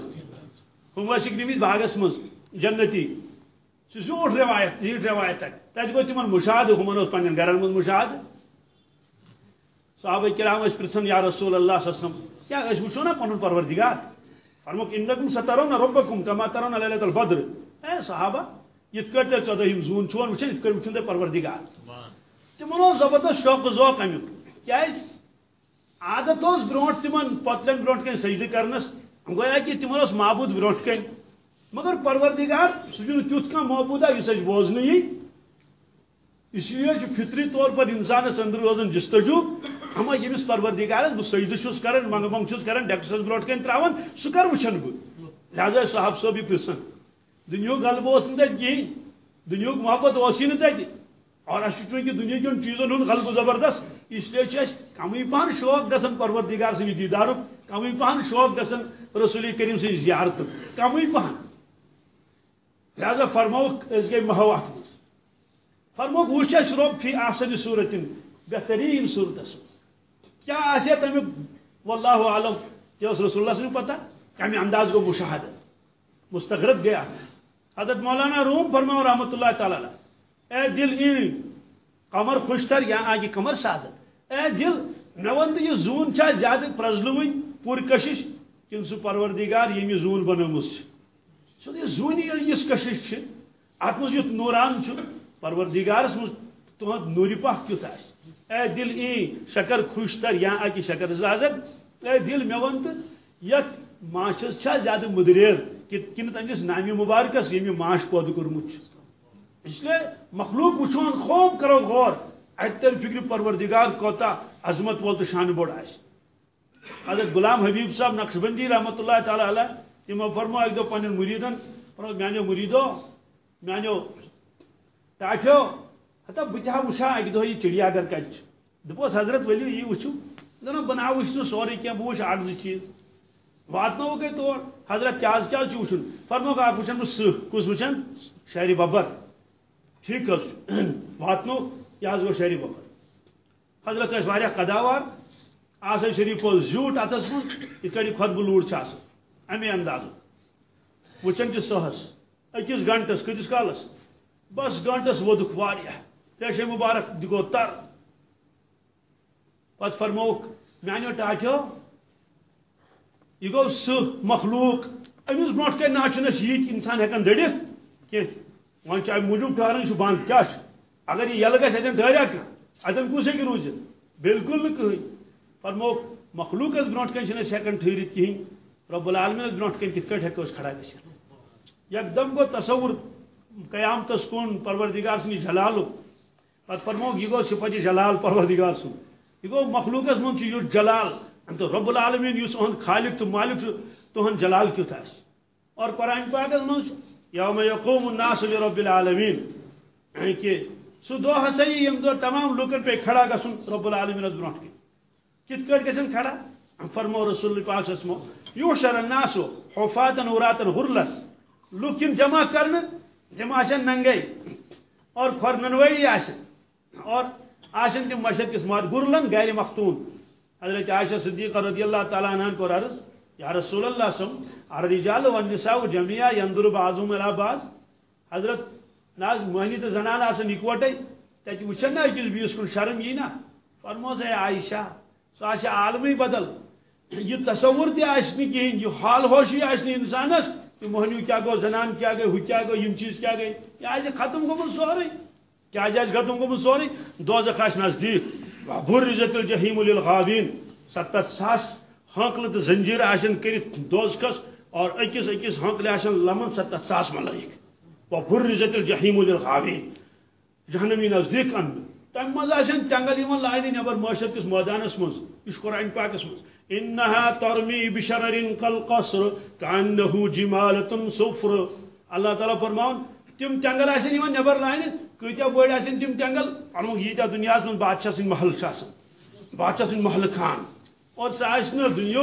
ہم ورسک نمت باغس مز جنتی۔ سہ زیوٹ روایت زیٹ روایت تک تت گو تمن مشاہد ہمن پن گرن من مشاہد۔ صحابہ کرام اس پرسن، یا رسول اللہ صلی اللہ علیہ وسلم کیا اس وچھو نا پنن پروردگار؟ فرموک انکم سترون ربکم کما ترون لیلۃ البدر۔ اے صحابہ یت کٹ ژۄدہم زون چھون وچھن یت کٹ وچھن تہ پروردگار تمن اوس زبردست شوق ذوق امیک کیاز عادت اوس برونٹ تمن پتلن برونٹ کن سجدہ کرنس گویا کہ تمن اوس معبود برونٹ کن مگر پروردگار سہ تیت کھانا معبودہ اس بوزن یہ اس لیے فطری طور پر انسانس اندر روزان جستجو۔ ہما یمس پروردگارس بہ سجدہ چھس کران منگ منگ چھس کران ڈیکسس برونٹ کن تراون سہ کر وچھن بہ لہذا صاحب صوب یہ پرسن۔ دنیا غلبہ اس تک کہین جی، دنیا محبت اسی نا تک جی۔ اور اس چونکہ دنیا کن چیزن ہند غلبہ زبردست۔ اس لیے اس کمی پہن شوق گژھان پروردگار سن دیدارک کمی پہن شوق گژھان رسول کریم سن زیارت۔ کمی پہن لہذا فرموک اس گئی محوات مز فرموک وچ رب فی احسن صورت بہترین صورت کیا آسیا تمیک واللہ عالم کہ اس رسول اللہ سے پتہ کمی انداز کو مشاہدہ مستغرب گیا۔ حضرت مولانا روم فرماؤ رحمۃ اللہ تعالی اے دل ای قمر خوشتر یا آگے قمر سازت اے دل مے ون یہ زون چھا زیادہ پرزلوین پور کشش کن سہ پروردگار یم زون بنومس سو یہ زونی اس کشش ات مز یت نوران پروردگارس مز تہد نوری پاک کیت آس اے دل ای شکر خوشتر یا اکہ شکر زازت، اے دل مے ون تو یت ماچس چھا زیادہ مدریر کن تنس نامی مبارکس یم ماش پود کورمت اس لیے مخلوق وچھون خوب کرو غور اتر فکر پروردگار کوتا عظمت وول تو شان بوڑ آس حضرت غلام حبیب صاحب نقش بندی رحمۃ اللہ تعالی علیہ تمو فرمو اک دو پن مریدن میانو مریدو، میانو ٹاٹھو ہتا بتہ وچھا اک دو یہ چڑیا گھر کچ دپوس حضرت ؤلِو یی وٕچھِو دپان بہٕ نا وٕچھ نہٕ سورُے کینٛہہ بہٕ وٕچھِ اکھ زٕ چیٖز. واتنوو گٔے تور حضرت کیٛاہ حظ کیٛاہ چھُ وٕچھُن فرموکھ اکھ وٕچھن بہٕ سٕہ، کُس ببر. ٹھیٖک حظ چھُ واتنو یہِ حظ گوٚو شہرِ ببر. حضرت ٲسۍ واریاہ قداوار آسان شریف اوس زیوٗٹھ اَتھس منٛز یِتھ کٔنۍ یہِ خۄدبہٕ لوٗر چھِ آسان امی اندازو. وچن تہ سہس. اکس گنٹس کتس کالس؟ بس گنٹس ودک واریاہ پیش مبارک دگو تر۔ پت فرموک میانو ٹاٹو یہ گو سہ مخلوق۔ امس برو کن ناچنس یہ انسان ہکان دڑت کی ون چاہے موجود ٹھہرن بند کیا اگر یہ یل گھس اتن ٹھہریا اتن کس ہیکہ روزت بالکل نہین فرموک مخلوقس برو کن ہکان ٹھہرت کہین رب العالمین برو کن کت ہیکو کھڑا گھت یکدم گو تصور قیامتس کن پروردگار سن جلال پتہ فرموک یہ گو صفت جلال پروردگار سن۔ یہ گو مخلوقس من یہ جلال تو رب العالمین اس اہد خالق تو مالک تہن جلال کیت آس اور قرآن پاکس من یوم یقوم الناس لرب العالمین۔ یعنی کہ سہ دہ ہسا یم دہ تمام لوکن پہ کھڑا گھن رب العالمین برو کت کٹ گھن کھڑا؟ فرمو رسول پاک اسمو یوشر الناس حفاتا وراتن غرلس لوگ جمع کرنے جمع آشن ننگے۔ اور کھورنوئی آشن۔ اور آشن تم مشد کس مات گرلن غیر مختون حضرت عائشہ صدیقہ رضی اللہ تعالیٰ عنہ کو عرض، یا رسول اللہ سم الرجال والنساء جميعا ينظر بعضهم الى بعض. حضرت ناز مہنی تو زنان آسن اکوٹے تتہ وچھن نا اکس بیس کن شرم یہ نا۔ فرموز ہے عائشہ، سو آشا عالمی بدل۔ یہ تصور تہ کہین یہ حال ہوشی انسانس کہ مہنیو کیا گو، زنان کیا گئی ہو کیا گو یم چیز کیا گئی یہ آج ختم گومت سورے کیا آج ختم گومت سورے دوزخ آس نزدیک. برزت الجحیم للغابین. ستت ساس ہانکل تو زنجیر آشن کرت دوزخس اور اکس اکس ہانکل آشن لمن ستت ساس ملائک. و برزت الجحیم للغابین. جہنمی نزدیک ان. تم مز آشن تنگل یمن لائنی نبر معاشر کس میدانس مز. اس قرآن پاکس مز. انها ترمی بشرر قصر کانه جمالة صفر. اللہ تعالیٰ فرماؤن، تم تنگل آسن یمن نبر لائنہ کتیا بڑ تم تنگل پنو یتیا دنیا من بادشاہ سن محل بادشاہ سن محل خان۔ اور سہ دنیا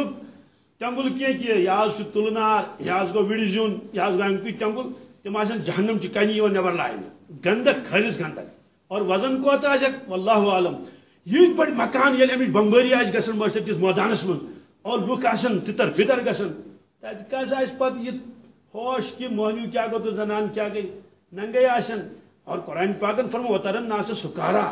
تنگل کی کی یہ تلنار یہ گو وڑ زیون یہ گو امک تنگل تم آسن جہنم چہ کنہ نبر لائنہ گندک خالص گندک۔ اور وزن کوت واللہ عالم۔ یہ پہ مکان یعنی یل امچ بمباری آس گھن مشرق کس میدانس من۔ اور لوک آسن تتر بتر گھن تک آس پتہ یہ ہوش کہ مہنیو کیا گو تو زنان کیا گئی؟ ننگے آشن۔ اور قرآن پاکن فرمو وترن ناس سکارا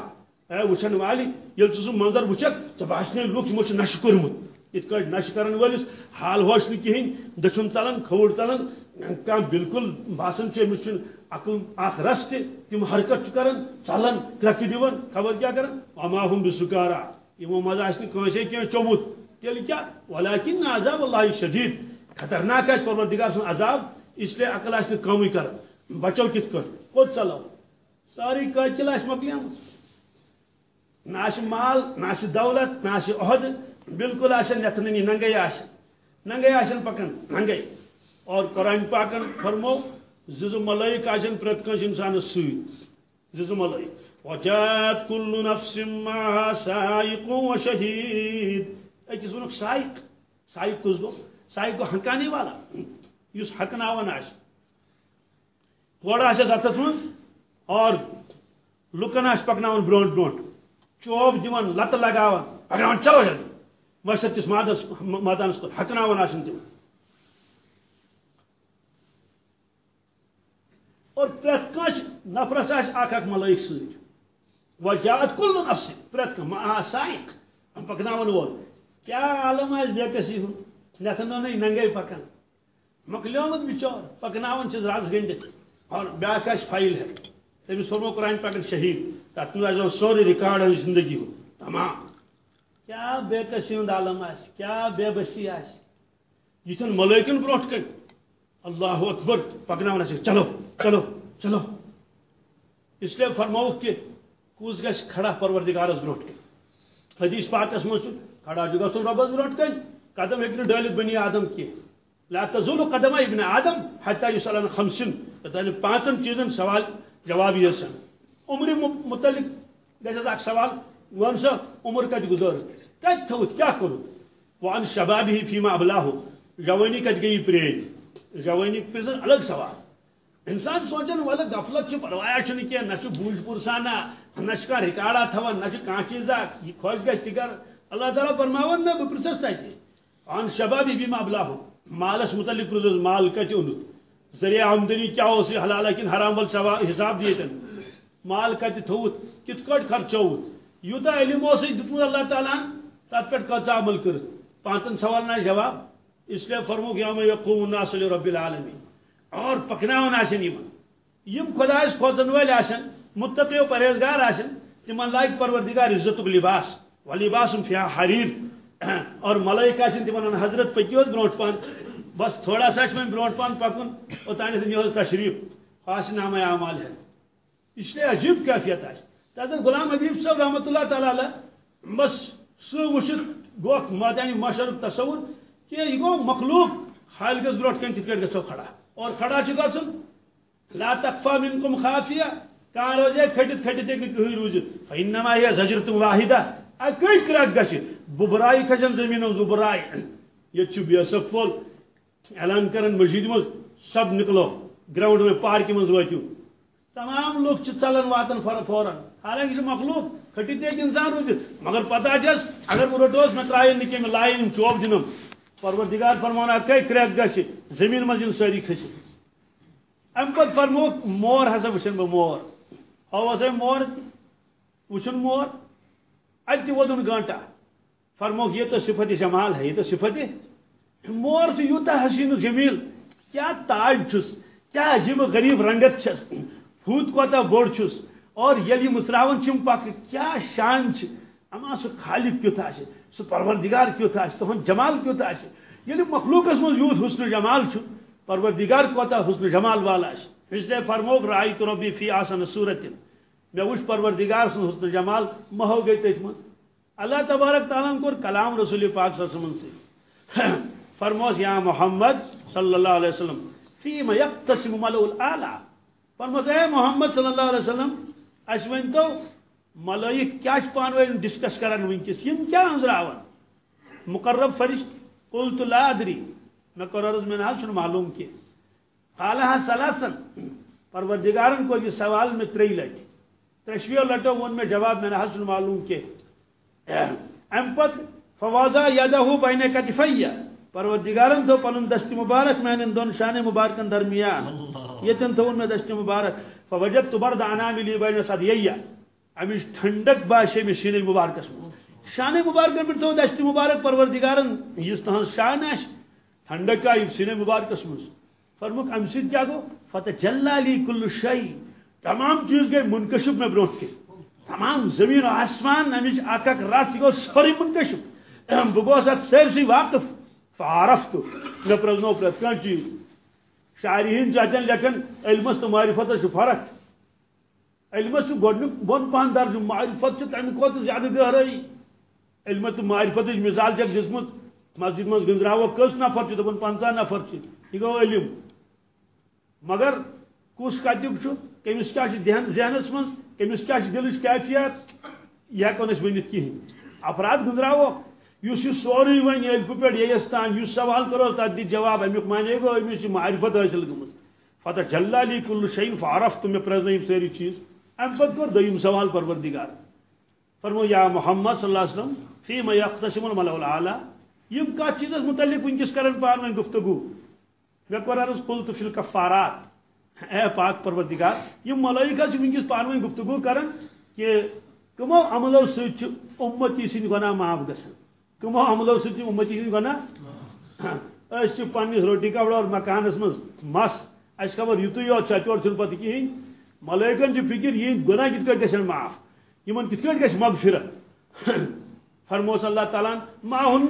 اے وچھن والی یل ژٕ منظر وچھک ژٕ باسنے لُکھ یمو چھُ نشہِ کوٚرمُت یِتھ کٲٹھۍ نشہِ کرن وٲلِس حال ہوش نہٕ کِہیٖنۍ دٔچھُن ژلان کھوٚوُر ژلان کانٛہہ بالکل باسان چھُ أمِس عقل اکھ رس تہِ تِم حرکت چھُ کران ژلان کرٛٮ۪کھٕ دِوان خبر کیٛاہ کران وما ہُم بہِ سُکارا یِمو منٛز آسہِ نہٕ کٲنٛسے کینٛہہ چوٚمُت تیٚلہِ کیٛاہ ولیکن عذاب اللہ شدیٖد خطرناک آسہِ پروردگار سُنٛد عذاب، اس لیے عقل آسہِ نہٕ کمٕے کران بچو کِتھ کٲٹھۍ کوٚت ژلو ساری قٲتِل آسہِ مۄکلیمٕژ نہ مال نہ دولت نہ عہد، بالکل آشن یتننی ننگے آشن ننگے آشن پکن، ننگے. اور قرآن پاکن فرمو، زز ملائک آشن پرت کنس انسان سوت زز ملائک. وجات كل نفس معها سائق وشهيد اکس ونک سائق. سائق کس گو سائق گو ہنکانے والا. یس ہکناون آش تھوڑا آشس اتس من اور لکن آش پکناون برونٹ برونٹ۔ چوب دان لت لگاوان پکان چلو جلدی۔ مشرق کس مادس مادانس کن ہکناوان آسن تم۔ اور پریت کنس نفرس آس اخ اخ ملائک ست وجات کل نفس پریت کن ما سائق۔ ہم پکناون وول۔ کیا عالم آس بے کسی ہوں نتن ننگے پکان مکلیومت بچور پکناون چھ رات گنڈت اور بیاکھ آس فائل ہے۔ تمہیں فرمو قرآن پاکن شہید تک آج سوری ریکارڈ ہے زندگی ہو تمام کیا بے کسی ہند عالم آس کیا بے بسی آس یہ ملائکن بروٹ کن اللہ اکبر پکناون آس چلو چلو چلو اس لیے فرمو کہ کس گھس کھڑا پروردگارس بروٹ کن حدیث پاکس مجھ کھڑا جو گھن ربس بروٹ کن قدم ہیکہ ڈالت بنی آدم کی لا تزول قدم ابن آدم حتی یسالن خمسن پانچن چیزن سوال جواب یہ سن۔ عمر متعلق گھس اخ سوال ون سا عمر کت گزر کت تھوت، کیا کرت وان شباب ہی فیما ابلا ہو جوانی کت گئی پرین۔ جوانی پزن الگ سوال۔ انسان سوچان والا غفلت پروایا کی نہ بوجھ پرسانا نہ کا ریکارڈا تھوان نہ کھانا چیزا یہ خوش گھس تہ کر اللہ تعالیٰ فرماون نا بہ پرسس تتہ ان شبابی بیما ابلا ہو مالس متعلق پرسس مال کت اونت ذریعہ آمدنی کیا اس حلال کن حرام ول حساب دیتن مال کت تھوت کت کٹ خرچوت یوتا علم اس دتمت اللہ تعالیٰ تت پہ کت عمل کر۔ پانچن سوال نہ جواب۔ اس لیے فرمو یوم یقوم الناس رب العالمین۔ اور پکناون آسن یم یم خدایس کھوتن ول آسن متقی و پرہیزگار آسن تمن لائق پروردگار عزت لباس و لباس۔ فیا حریر۔ اور ملائک آسن تمن حضرت پکیوس برونٹ پان بس تھوڑا سا میں بروٹ پان پکن اوتان یہ تشریف۔ خاص نام اعمال ہے۔ اس لیے عجیب کیفیت آس تک غلام حبیب صاحب رحمۃ اللہ تعالی بس سہ وچت گو مدانی مشر تصور کہ یہ گو مخلوق خالقس بروٹ کن تک گھو کھڑا۔ اور کھڑا گھن لا تخفا منکم خافیہ۔ کان روزے کھٹت کھٹت ایک کہی روزت فینما یہ زجرت واحدہ اکیش کرک گش ببرائی کھجن زمین زبرائی یہ چھ بیسک پول اعلان کرن مسجد مز، سب نکلو، گراؤنڈ میں پارک مز واتو تمام لوگ چلان واتن فوراً حالانکہ مخلوق کھٹی تک انسان روز مگر پتہ چس اگر بہ رٹوس میں ترائن نکے میں لائن چوب دنم پروردگار فرمانا، کئی کریک گش زمین مز ان ساری کھس ام پت فرمو، مور ہسا وچن بہ مور۔ او ہسا مور وچن مور۔ اتہ ودن گانٹا فرموک یہ تو صفت جمال ہے، یہ تو صفت مور سے یوتا حسین جمیل، کیا تاج چھس، کیا عجیب غریب رنگت چھس پھوت کوتا بوڑ چھس، اور یلی مسراون چم پاک، کیا شان چھ اما سو خالق کیو تھا سو پروردگار کیو تھا تہن جمال کیو تھا یلی مخلوق اس من یوت حسن جمال چھ پروردگار کوتا حسن جمال والا چھ اس لیے فرموک رائی تو ربی فی آسن صورت میں وش پروردگار سن حسن جمال مہو گئی تیت من اللہ تبارک تعالیٰ کور کلام رسول پاک صلی اللہ علیہ وسلم سے۔ فرموس یا محمد صلی اللہ علیہ وسلم، فیم یقتسم ملو الاعلا فرموس اے محمد صلی اللہ علیہ وسلم، اس ونتو ملائک کیا پانوی ڈسکس کران ونکس یم کیا انزراون مقرب فرشت، قلت لا ادری. میں قرارز میں نہ چھن معلوم کی. قالها ثلاثا. پروردگارن کو یہ سوال میں تری لٹ ترشویو لٹو ون میں جواب میں نہ چھن معلوم کی. ام پت فوازا یدہ بین کتفیہ. پروردگارن تو پن دست مبارک میان دون شان مبارکن درمیان یتن تھون میں دست مبارک. فوجدت برد اناملی بین صدیہ امش ٹھنڈک باشے میں سینے مبارکس شان مبارک پر تو دست مبارک پروردگارن یہ تہن شان آش ٹھنڈک آئی سینے مبارکس مز فرمک ام سید کیا گو؟ فتح جلالی کل شئی تمام چیز گئے منکشف میں بروٹ کے. تمام زمین و آسمان امچ اک اک رس گو سوری منکشف. بہ گوس ات سرسی واقف. فعرفت. مے پرزنو پرت کان چیز. شاعری ہند چاچن لکھن علمس تو معرفت فرق. علمس گۄڈنیُک بۄن پہن درجہ معرفت تمہ کھۄتہٕ زیادٕ گہرائی علم تو معرفت مثال چھکھ دِژمٕژ مسجد مز گنزراو کٔژ نفر چھِ دپان پنژاہ نفر چھِ یہِ گوٚو علم. مگر کُس کتیُک چھُ کٔمِس کیٛاہ چھِ ذہنس منٛز کٔمِس کیٛاہ چھِ دِلٕچ کیفیت یہِ ہٮ۪کو نہٕ أسۍ ؤنِتھ کِہیٖنۍ افراد گنزراوو اس یہ سوری ون الف پہ یس تان اس سوال کرو تک دی جواب امیک مانے گو امس معرفت حاصل گمت فتح جلالی کل شعین فعرف تو میں پرزن ساری چیز. ام پتہ کور دویم سوال پروردگار. فرمو یا محمد صلی اللہ علیہ وسلم فی ما یقتسم الملأ الاعلى یم کا چیز متعلق ونکس کرن پان میں گفتگو. میں کور عرض قلت فی الکفارات. اے پاک پروردگار، یم ملائکہ چھ ونکس پان میں گفتگو کرن کہ کمو عملو سچ امتی سن گناہ معاف گژھن کمو عملو سی امتی ہند گنا؟ اس پنس روٹی کپڑ اور مکانس مز مس، اس خبر یتو یوت چتور چھ پتہ کہین ملائکن چھ فکر یہ گناہ کت کٹ گژھن معاف۔ یمن کت کٹ گژھ مغفرت۔ فرموس اللہ تعالیٰ، ما ہن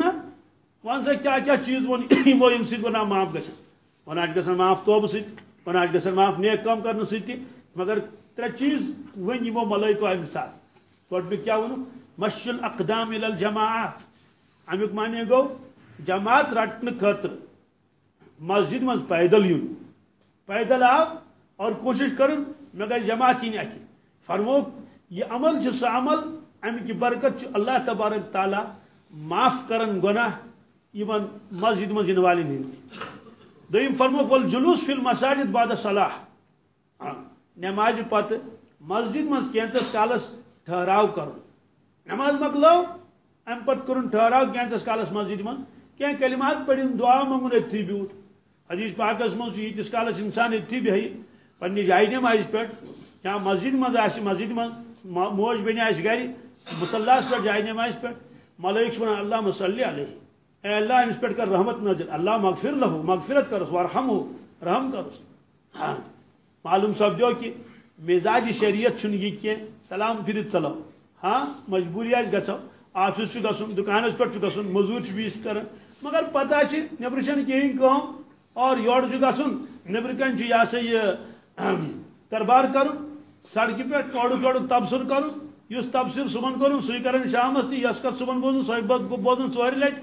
ون سا کیا کیا چیز ون یمو یم سۭتۍ گناہ معاف گژھن ون آج گژھن معاف توبہ سۭتۍ ون آج گژھن معاف نیک کام کرنے سۭتۍ مگر ترے چیز ون یمو ملائکو امہ ساتھ گۄڈنیُک کیا ونُن مشل اقدام الى الجماعات۔ امیک معنی گو، جماعت رٹنے خاطر مسجد مز پیدل یون۔ پیدل آو اور کوشش کرن، مگر جماعت ہی نہیں فرمو یہ عمل جو عمل امی کی برکت اللہ تبارک تعالی معاف کرن گناہ یمن مسجد مز والن ہند دویم فرمو بول جلوس فی المساجد بعد صلاح۔ ہاں، نماز پتہ، مسجد مز کینتس کالس ٹھہراو کرو نماز مکلو ام پت کرن ٹھہراو کینتس کالس مسجد من؟ کیا کلمات پڑھن دعا منگن اتھی بیوٹ حدیث پاکس من یتس کالس انسان اتھی بہی پنہ جائے نماز پہ یا مسجد من آس مسجد من؟ موج بین آس گھر مسلس پہ جائے نماز پہ ملائک ونان اللہ مسلی علیہ۔ اے اللہ امس پہ کر رحمت نظر اللہ مغفر لہو، مغفرت کرس ورحم ہو رحم کرس ہاں۔ معلوم سپدو کہ مزاج شریعت چھ یہ کی سلام پھرت چلو ہاں مجبوری آس گھو آفس گھن دکانس پہ گھن مزور بیس کر۔ مگر پتہ نبر چھ کہین کم اور یور گھن نبر کن یہ سا یہ دربار کر سڑکہ پہ کوڑ کوڑ تبصر کر اس تبصر صبح کور سی کر شام تھی یس کت صبح بوزن سو بوزن ژور لٹ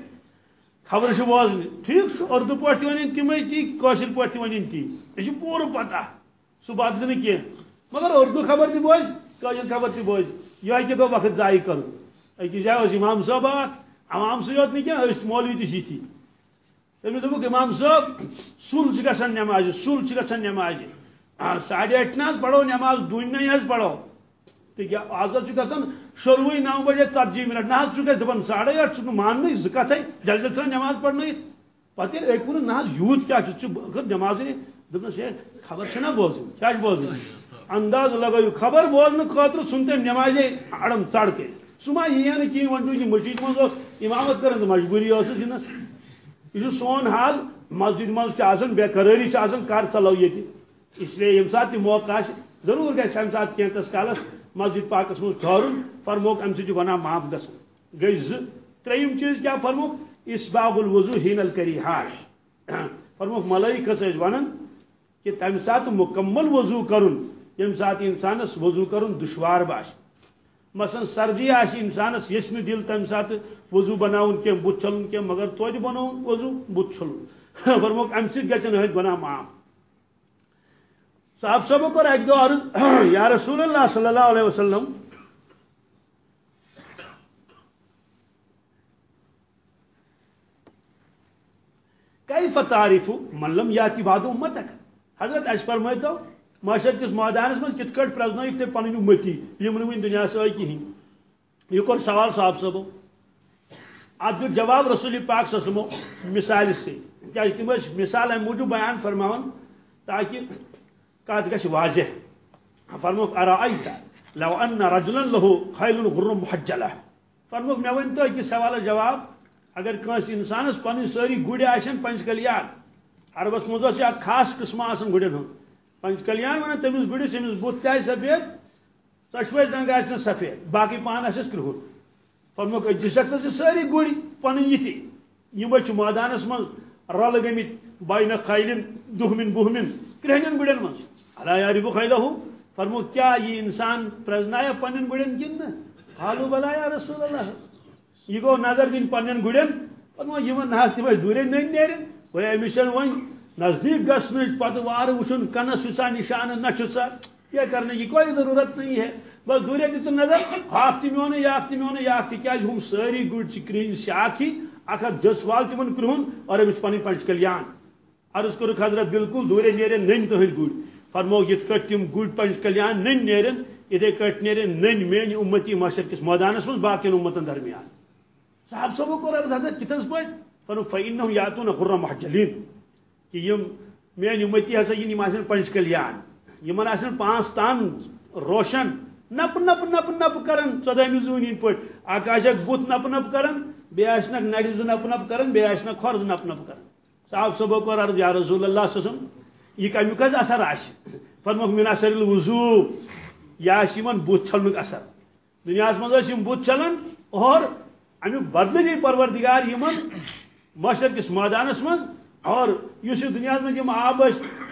خبر بوزن ٹھیک اردو پہ ون تم تی قشر پہ ون تی یہ پور پتہ سہ بدل کی مگر اردو خبر تہ بوز قشر خبر تہ بوز۔ یہ گو وقت ضائع کر اکس جائے امام صاحب امام صاحب نہیں کیا مولوی تھی تمہیں دک امام صاحب سل گھن نماز سل گھن نماز ساڑھے اٹھ نا پڑھو نماز دن حض پڑھو تو آز گھن شروع نو بجے ژتجی منٹ نا دپان ساڑھے اٹھ ثہ مان زٕ کتھے جلدی ژھن نماز پڑھن پتہ ایک ون نا یوت کیا نماز دپنس ہے خبر چھنا بوزن کیا بوزن انداز لگو خبر بوزن خاطر سن تم نمازے اڑم ژڑ کے سما یہ نا کہیں ون یہ مسجد مز امامت کر مجبوری اس جنس یہ سون حال مسجد مز بے قراری کر چلو یہ اس لیے یم سات موقع ضرور گھر تمہ سات کینتس کالس مسجد پاکس مز ٹھہرن فرموک ام سی گناہ معاف گھن گئی ز تریم چیز کیا فرموک اسباب الوضو ہین الکری ہاش فرموک ملائک ہس ونان کہ تمہ سات مکمل وضو کرن یم سات انسانس وضو کرن دشوار باش مثلا سردی آ انسانس یس دل تمہ سات وضو بناؤن کی بت چھلن کی مگر توتہ بنو وضو بت چھلن فرموک *laughs* ام سی گھن ہت گناہ معاف۔ صاحب صاحب کور اک دہ عرض یا رسول اللہ صلی اللہ علیہ وسلم۔ کیف تعریف من لم یاتی بعد امتک۔ حضرت اس فرمائیتو معاشر کس میدانس من کت کٹ پرزن تھی پن امتی یم ون دنیا آئی کہین یہ کور سوال صاحب صاحب ات دیت جواب رسول پاک صلی مثال سے، کیا تم مثال ہے موجود بیان فرماون تاکہ کات گش واضح۔ فرموک ارائیتا لو ان رجلا له خیل غر محجلہ۔ فرموک میں ون تو ایک سوال جواب۔ اگر کنس انسانس پن ساری گڑ آن پنچ کلیان عربس مز خاص قسم آن گڑن ہند کلیان ونان تمس گڑس امس بت تہ سفید ژشوے زنگ آس سفید، باقی پان آس کرہر فرموک أجس شخص ساری گڑ پن یہ یہ مٲدانس من رل گمت بین خیلن دہمن بہمن کرہنین گڑن من۔ اللہ یاری بو خیلہ فرمو کیا یہ انسان پرزنایا پنن گڑن کن حالو بلا یا رسول اللہ۔ یہ گو نظر دن پنن گڑن۔ فرمو یہ من ناس تمہیں دورے نہیں نیرن۔ وہ امیشن ون نزدیک گسنچ پتہ وار وچن کنس حصہ نشان نچسا یہ کرنے کی کوئی ضرورت نہیں ہے۔ بس دورے دس نظر۔ ہاف تہ میون یاف تہ میون یاف تہ۔ کیا ہم ساری گڑ چکرین شاخ اکھ جس وال تمن کرہن اور امس پن پنچ کلیان۔ عرض کور حضرت بالکل دورے نیرے نن تہند گڑ فرمو یت کٹ تم گڑ پنچ کلیان نن نیرن، اتھے کٹ نیرن نن مین امتی معاشر کس میدانس من باقین امتن درمیان۔ صاحب صاحب کو حضرت کتس پہ فرمو فإنهم یاتون خرم محجلین کہ یم مین امتی ہسا یم آسن پنچ کلیان۔ یمن آسن پانچ تان روشن۔ نپ نپ نپ نپ کرن۔ ژۄدہمہِ زوٗنہِ ہٕنٛدۍ پٲٹھۍ اکھ آسٮ۪کھ بُتھ نپ نپ کران بیٚیہِ آسنکھ نرِ زٕ نپ نپ کران بیٚیہِ آسنکھ کھۄر زٕ نپ نپ کران صاحب صبح کوٚر عرض یا رسول اللہ سسم یہ کمیُک حظ اثر آسہِ فرموکھ مِن اثر الوضوٗ یہِ آسہِ یِمن بُتھ چھلنُک اثر۔ دُنیاہس منٛز ٲسۍ یِم بُتھ چھلان اور امیُک بدلہٕ پروردگار یِمن مشرق کِس مٲدانس منٛز اور یُس یہِ دُنیاہس منٛز یِم آب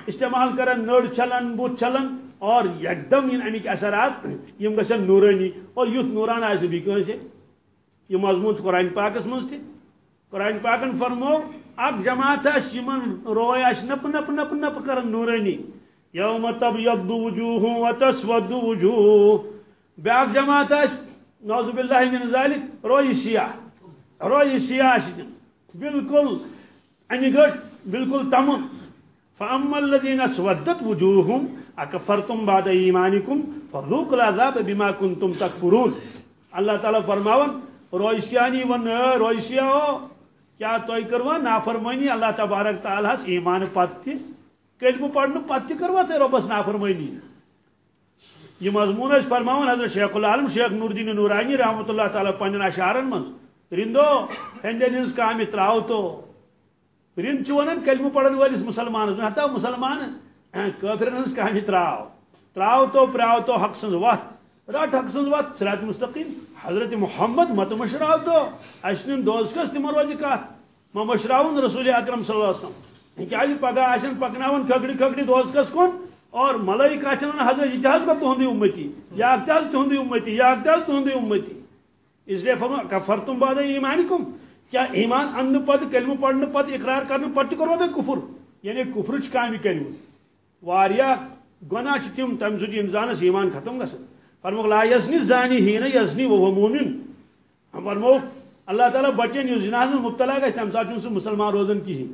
استعمال کران نٔر چھلان بُتھ چھلان اور یکدم ان یعنی امیک یعنی اثرات یم گھن نورانی۔ اور یت نوران آس بیس یہ مضمون قرآن پاکس مز تہ قرآن پاکن فرمو اک جماعت روئے آس نپ نپ نپ نپ کر نورانی۔ یوم تب یبد وجوہ و تسود وجوہ۔ بیاک جماعت آس نوز باللہ من ذالک روئی سیاہ روئی سیاہ بالکل انی گٹ بالکل تمام. فاما الذين اسودت وجوههم اكفرتم بعد ايمانكم فذوقوا العذاب بما كنتم تكفرون. اللہ تعالی فرماون رویسیانی ون رویسیا کیا تو کروا؟ نافرمانی، اللہ تبارک تعالی ہس ایمان پت کلمہ پڑھنے پت کروا تو ربس نافرمانی. یہ مضمون اس فرماون، حضرت شیخ العالم، شیخ نور الدین نورانی رحمۃ اللہ تعالی پنن اشعارن من. رندو ہندن کامہ تراو تو. رند ونان کلمہ پڑھن ولس مسلمان ہتا مسلمان کافرن ہز کہانی تراو تراو تو پراو تو، حق سنز وقت۔ رٹ حق سنز وقت سرات مستقیم۔ حضرت محمد مت مشراو تو اشنن دوز کس تم روز کات ما مشراون رسول اکرم صلی اللہ علیہ وسلم۔ کیا پگہ آشن پکناون کھکڑی کھکڑی دوز کس کن؟ اور ملائک آچن حضرت جہاز کا تہندی امتی۔ یا اکتاز تہندی امتی، یا اکتاز تہندی امتی۔ اس لیے فرما کفرتم بعد ایمانکم۔ کیا ایمان ان پت کلمہ پڑھنے پت اقرار کرنے پت کرو تھی کفر۔ یعنی کفر کامہ کرو واریا گناہ تم تم سب انسانس ایمان ختم گھن فرموک لا یزنی زانی ہی نا یزنی وہ مومن۔ فرموک اللہ تعالیٰ بچن اس جناح میں مبتلا گھر تمہ سات سہ مسلمان روزان کہین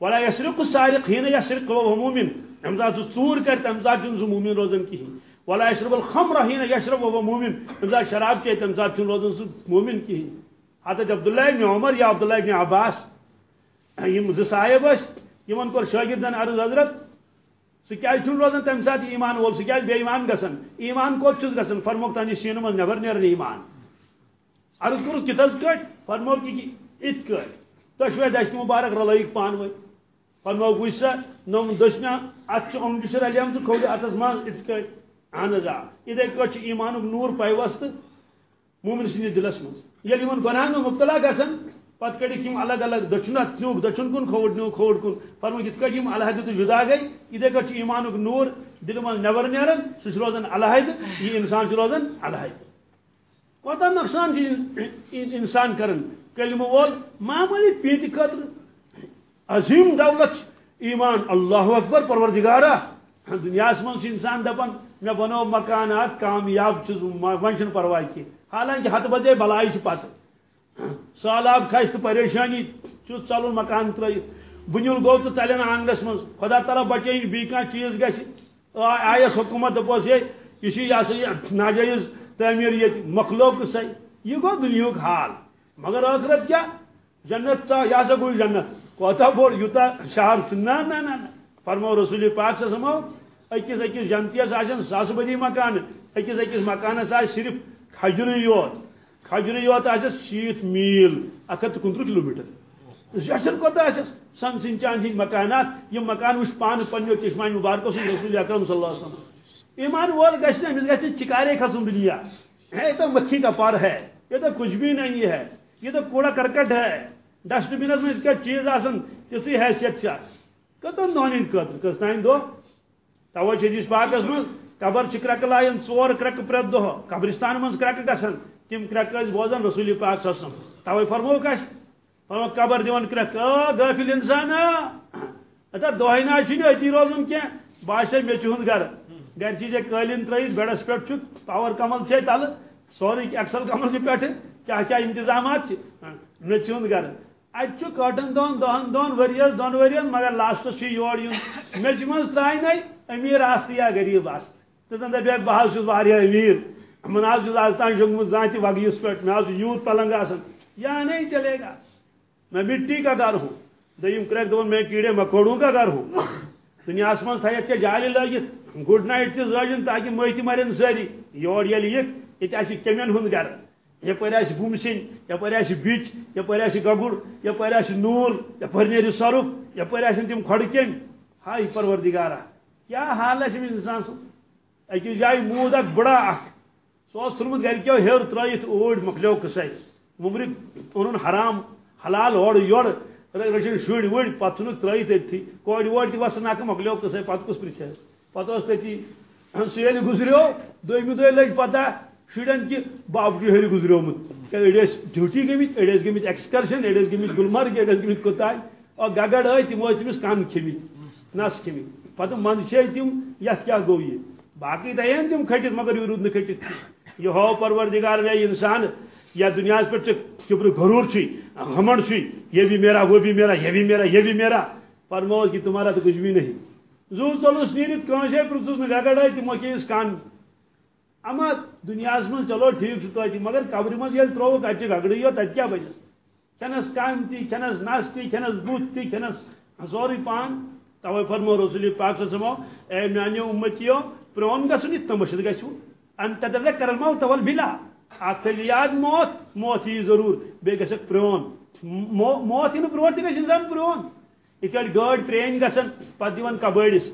ولا یسرق سارق ہی نا یسرق وہ مومن۔ تمہ سات سہ ژور کر تمہ سات سہ مومن روزان کہین ولا یشرب الخمر ہی نا یشرب وہ مومن۔ تمہ سات شراب چے تمہ سات روزان سہ مومن کہین حضرت عبداللہ ابن عمر یا عبداللہ ابن عباس، یم زصاحب یمن کور شاگردن عرض حضرت سہ روزان تمہ سات ایمان وول سہ بے ایمان گسن، ایمان کوت چھس گسن، فرموک تانی سین من نبر نیرن ایمان۔ عرض کور کتس کٹ فرموک کی ات کٹ تشوے دشت مبارک رلائک پان وی فرموک وچ سا نم دشنا ات چھ اونگ سر علیم تو کھولی اتس مان ات کٹ اہن آ ادھے کٹ ایمانک نور پیوست، مومن سند دلس من یل گناہن مبتلا گھن پتہ کڑک الگ الگ دچن ٹھیک دچن کن، کھوڑ نیو کھوڑ کن۔ فرمو یت کٹ الحد تو جدا گئی اتھے کٹ ایمانک نور دل من نبر نیران سہ روزان الحد یہ انسان روزان الحد کوتا نقصان انسان کرن کلمہ وول، معمولی پیت خطر عظیم دولت، ایمان، اللہ اکبر، پروردگارہ۔ دنیا من انسان دپان مے بنو مکانات کامیاب ون پرواہ کی۔ حالانکہ ہت بدے بلائی پتہ سہلاب کھس تو پریشانی چھ ژل مکان ترت بنیل گو تو ٹلن آنگنس من خدا تعالیٰ بچے بی چیز گھس آیس حکومت دپوس یہ یہ سا ناجائز تعمیر یہ مخلوق سی یہ گو دنیا حال۔ مگر آخرت کیا؟ جنت تا یا سا گوئی جنت۔ کوتا بوڑ یوتا شہر نا نا نا فرمو رسول پاک سے سمو اکس اکس جنتیس آشن ساس بدی مکان اکس اکس مکانس آس صرف کھجر یوت. کھجر یوت آسس شیت میل اکھ ہتھ کنترہ کلو میٹر جشن کوتا آسس سن سن چان مکانات، یہ مکان وش پان پنو چشمان مبارکو سن رسول اکرم صلی اللہ علیہ وسلم. ایمان وول گھن امس گھر چکارے کھسن دنیا. ہے تو مکھی کا پر ہے، یہ تو کچھ بھی نہیں ہے، یہ تو کوڑا کرکٹ ہے. ڈسٹ بنس میں کیا چیز آسن تھی حیثیت کتن دہن خطر کس تین دہ توے حدیث پاکس من قبر کرک لائن، ژور کرک پرت دہ قبرستان من کرک گھن تم کرک بوزان رسول پاک سسم توے فرموک اس فرمو قبر دون کرک غافل انسان اچھا دہے نا اتی روزن کی باسے مے چہد گھر. گھر چیز قالین ترت بیڈس پہ پاور کمل سے تل سوری، ایکسل کمل جی پہ کیا کیا انتظامات مے چہد گھر. اتہ کٹن دون دہن دون ورس دون ورین مگر لاسٹس یور یون مے من ترائے امیر آست یا غریب آست تو زن دپی بہ حظ امیر۔ من حظ آز تان شوگمت زان تہ وگیس پہ مے حظ یوت پلنگ آسان یا نہیں چلے گا۔ میں مٹی کا گھر ہوں۔ دم کریک دون میں کیڑے مکوڑوں کا گھر ہوں۔ دنیا من تھیت ٹھیک جالہ لگت گڈ نائٹ تہ زٲجِن تاکہ مٔہۍ تہِ مرن سٲری یور ییٚلہِ یِکھ ییٚتہِ آسہِ اچھا کیٚمٮ۪ن ہُنٛد یپر آس بُمسِن یپر آس بِچ یپر آس گگُر یپر آس نوٗل یپر نیرِ سۄرُف یپر آسن تِم کھۄڈٕ کیٚمۍ ہاے پروردگارا کیا حال آسہِ أمِس اِنسان سُنٛد؟ أکِس جایہِ موٗد اکھ، بڑا اکھ۔ سُہ اوس ژھٕنمُت گرِکیو ہیوٚر ترٲیِتھ اوٗرۍ مۄکلیو قٕصے موٚمرِ اوٚنُن حرام، حلال اورٕ یورٕ رٔچھِن شُرۍ وُرۍ، پتہٕ ژھٕنُکھ ترٲیِتھ أتھی۔ کورِ وورِ تہِ وسن اکھ مۄکلیو قٕصے پتہٕ کُس پرژھِ پتہٕ اوس تٔتی سُہ ییٚلہِ گُزریو، دوٚیمہِ لٔج پتہ شُرٮ۪ن کہِ بابجی ہیٚرِ گُزریومُت۔ أڑۍ ٲسۍ ڈیوٹی گٔمٕتۍ أڑۍ ٲسۍ گٔمٕتۍ ایٚکسکرشن أڑۍ ٲسۍ گٔمٕتۍ گُلمرگ أڑۍ ٲسۍ گٔمٕتۍ اور گگڑ ٲسۍ تِمو ٲسۍ تٔمِس کَن کھیٚمٕتۍ نس کھیٚمٕتۍ پتہٕ منٛدچھے تِم یتھ کیٛاہ گوٚو یہِ باقٕے دَہن تِم کھٔٹِتھ مگر یہِ روٗد نہٕ کھٔٹِتھ یہِ ہو پروردگار ہے اِنسان یتھ دُنیاہس پٮ۪ٹھ ژےٚ کِبرٕ غروٗر چھُے ہمنڈ چھُے یہ بھی میرا، وہ بھی میرا، یہ بھی میرا، یہ بھی میرا۔ فرموس کہ تمہارا تو کچھ بھی نہیں۔ زو ژوٚلُس نیٖرِتھ کٲنٛسے پرٛژھُس نہٕ گگڑ ٲسۍ تِمو کھیٚیِس کَن اما دنیا من چلو ٹھیک تی جی، مگر قبر من یل تروک اتہ گگڑی یو تت کیا بجس؟ کھنس کم تی کھنس نس تی کھنس بت تی کھنس سوری پان۔ توے فرمو رسول پاک صلی اللہ علیہ وسلم، اے میانیو امتیو، پرون گسن ات مشد گسو ان تذکر الموت والبلا۔ اکل جی، یاد موت موت ہی ضرور۔ بے گسک پرون۔ موت ان پرون تی گس انسان پرون۔ اکل گاڑ پرین گسن پت دیون کبڑس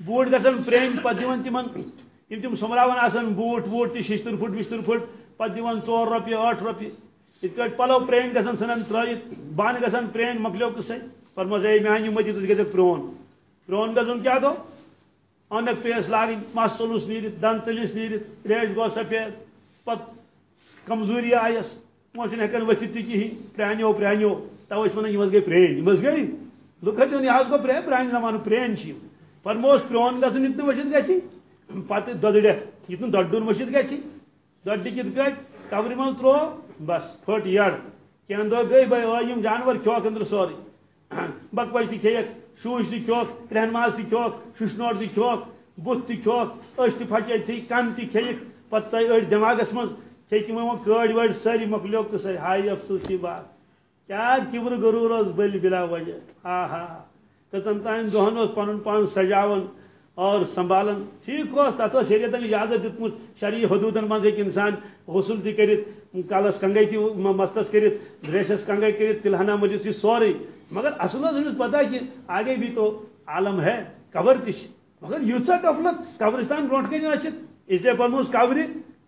بوٹ گسن پرین پت دیون تمن یم تم سمراون آسان بوٹ ووٹ تہ ششتر فٹ وشتر فٹ پتہ دِوان ژور رۄپیہِ ٲٹھ رۄپیہِ یِتھ کٲٹھۍ پلو پرٛٲنۍ گژھان ژھٕنان ترٛٲیِتھ بانہٕ گژھان پرٛٲنۍ مۄکلیو قٕصے فرمٲس ہے میانہِ مٔتی ژٕ گژھکھ پرٛون پرٛون گژھُن کیٛاہ گوٚو اونکھ پیس لاگٕنۍ مس ژوٚلُس نیٖرِتھ دند ژٔلِس نیٖرِتھ ریش گوٚو سفید پتہٕ کمزوری آیس وۄنۍ چھُنہٕ ہٮ۪کان ؤتھِتھ تہِ کِہیٖنۍ پرٛانیو پرٛانیو توے چھِ ونان یِم حظ گٔے پرٛٲنۍ یِم حظ گٔے لُکھ حظ یہِ حظ گوٚو پرٛٲنۍ پرٛانہِ زمانہٕ پرٛٲنۍ چھِ ؤتھِتھ گژھِ پتہ دۄدڑِتھ یُتھ نہٕ دۄڈُن ؤسِتھ گژھِ دۄدٕ کِتھ کٲٹھۍ قبرِ منٛز ترٛوو، بس، پھٔٹ یڑ۔ کینٛہہ دۄہ گٔے بے ٲے یِم جانور کھیوکھ أنٛدرٕ سورُے۔ *clears throat* بکوج تہِ کھیٚیَکھ شوٗش تہِ کھیوکھ کرٛہن ماز تہِ کھیوکھ شُشنور تہِ کھیوکھ، بُتھ تہِ کھیوکھ أچھ تہِ پھچے تھی، کن تہِ کھیٚیِکھ۔ پتہٕ ژاے أڑۍ دٮ۪ماغس منٛز کھیٚیہِ تِمو وۄنۍ کٲڑۍ وٲڑۍ سٲری مۄکلیو قٕصے ہاے، افسوٗس کی بات۔ کیٛاہ کِبرٕ غروٗر اوس بٔلۍ بِلا وجہ۔ ہا ہا کٔژن تانۍ دۄہن اوس پنُن پان سجاوان اور سنبھالن۔ ٹھیک تک شریعت اجازت دتمت شرعی حدودن من انسان غسل تہ کرت کلس کنگے تہ مستس کرت ریشس کنگے کرت تلہنا مجلس یہ سورے مگر اصل پتہ کہ آگے بھی تو عالم ہے، قبر تش مگر یوسا غفلت قبرستان برو کن اس لیے پنس قبر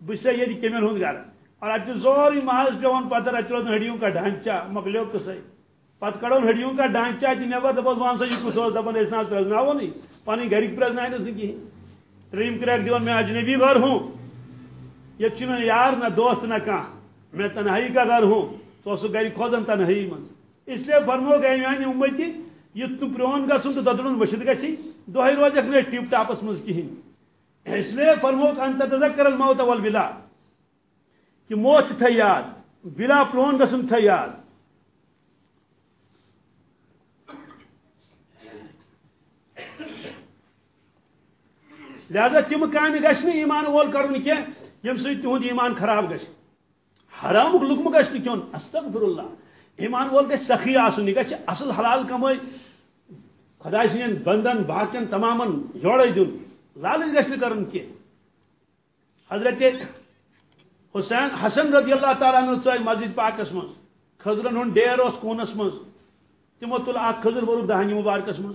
بس یہ کمین ہند گھر اور اتہ سوری محض پیون پتہ اتہ روزن ہڈیوں کا ڈھانچہ، مکلیو قصے پتہ کڑو ہڈیوں کا ڈھانچہ اتہ نبر دپس ون سا یہ کس دپان اس پرزناو نہیں۔ پن گرک پرزنائنس نا کہین تریم کریک دون میں اجنبی گھر ہوں۔ یہ میں یار نہ دوست نہ کان میں تنہائی کا گھر ہوں۔ تو سو گھر کھوزن تنہائی من اس لیے فرمو گئے میانہ یعنی امتی یہ تو پرون گھن تو ددڑن وشد گی دہے روزک نا ٹپ ٹاپس من کہین اس لیے فرمو ان تذکر الموت والبلا کہ موت تھے یاد بلا پرون گھن تھے یاد۔ لہذا تم کامہ گھن ایمان وول کرن کی یم سی تہد ایمان خراب گھ حرام لکم گھس کھون استغفر اللہ ایمان وول گھس سخی آسن یہ اصل حلال کمائی خدا سن بندن باقین تمام جوڑے دن۔ لالچ گھس کرن کی حضرت حسین، حسن رضی اللہ تعالیٰ عنہ مسجد پاکس من خزرن ہن ڈیر اس کونس من تمو تل اخ خزر ورک دہنی مبارکس من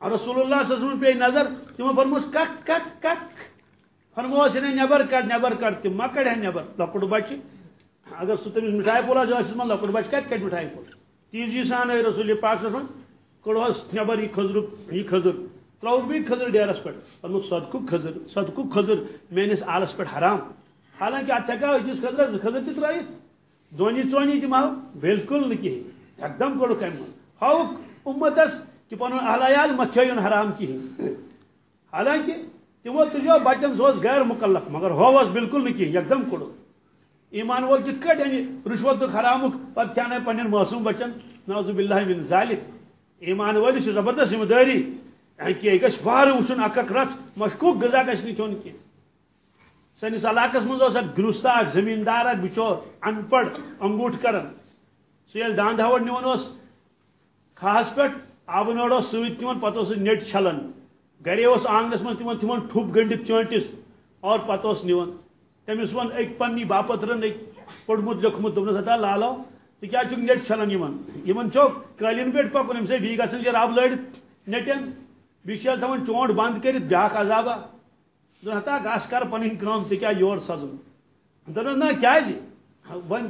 رسول اللہ صلی اللہ علیہ وسلم پہ نظر تمو فرموس کٹ کٹ کٹ۔ فرموس نے نبر کٹ نبر کٹ تم ما کڑ نبر۔ لکڑ بچ۔ اگر سہ تمس مٹھائی پولا جو جس من مطلب لکڑ بچ کت کٹ مٹھائی پول تیزی سان ہے رسول پاک صلی اللہ علیہ وسلم۔ کڑوس نبر، یہ خزر یہ خزر ترو بھی خزر ڈیرس پہ فرموس صدقہ خزر صدقہ خزر میانس آلس پہ حرام۔ حالانکہ ات ہکا أکس خزر زٕ خزر تہ ترٲیِتھ دونی ژونی تہِ ماو بالکل نہٕ کِہیٖنۍ یکدم کوٚڑُکھ اَمہِ منٛز ہاوُکھ اُمتس کہ پنُن اہلیال مہ تھٲیُن حرام کِہیٖنۍ حالانکہ تمو تُجو بچن سہ غیر مکلف، مگر ہوس بالکل نہٕ کِہیٖنۍ یکدم کوٚڑُکھ ایمان وول کِتھ کٲٹھۍ اَنہِ یعنی رُشوتُک حرامُک پتہٕ کھیاناے پننٮ۪ن معصوٗم بچن۔ نوزُ باللہ من ذالِک۔ ایمان وٲلِس چھِ زبردست ذمہٕ دٲری یعنی کہ یہِ گژھِ وارٕ وٕچھُن اکھ اکھ رژھ مشکوٗک غذا گژھِ نہٕ کھیوٚن کینٛہہ سنس علاقس مز گرست اخ زمیندار اخ بچور ان پڑھ انگوٹ کران سہ داند ہور نوان کھاہس پہ آب نڑ ست تمہ پتہ نٹ چھلان گرے اس آنگنس من تمہ تمہ ٹھپ گنڈت چونٹس اور پتہ نوان تمس ون اک پنہ باپت رن اک پوڑمت لیکھمت دپنس ہتا لالو ژٕ کیٛازِ چھُکھ نیٹ چھلان یِمن؟ یِمن چھو قٲلیٖن پٮ۪ٹھ پکُن اَمہِ سۭتۍ بیٚیہِ گژھن یہِ رب لٲڑِتھ نیٹٮ۪ن بیٚیہِ چھِ تھاوان چونٛٹھ بنٛد کٔرِتھ بیٛاکھ عذابا ہتا گس کر پن کام ٹھیک یور سزن۔ دپس نا کیا جی؟ ون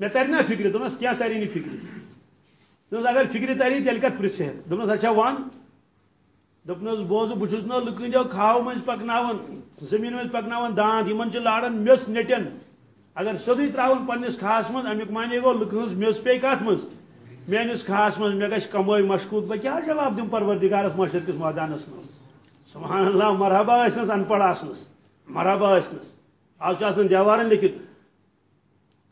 مے تر نا فکر دپس کیا تری نی فکر دپس اگر فکر تری تیل کت پرس دپس اچھا ون دپنس بوز بہت نا لکن جو کھاو مز پکناون، زمین مز پکناون، داند یمن لارن مس نٹن اگر سیودی تراون پنس کھاس من امیک معنی گو لکن مس پی کت مز میانس کھاس من مے گھ کمائی مشکوک بہ کیا جواب دم پروردگارس مشرق کس میدانس مز سبحان اللہ، مرحبا ٲسنس ان پڑھ آسنس مرحبا ٲسنس آج آسان دیوارن لیکھت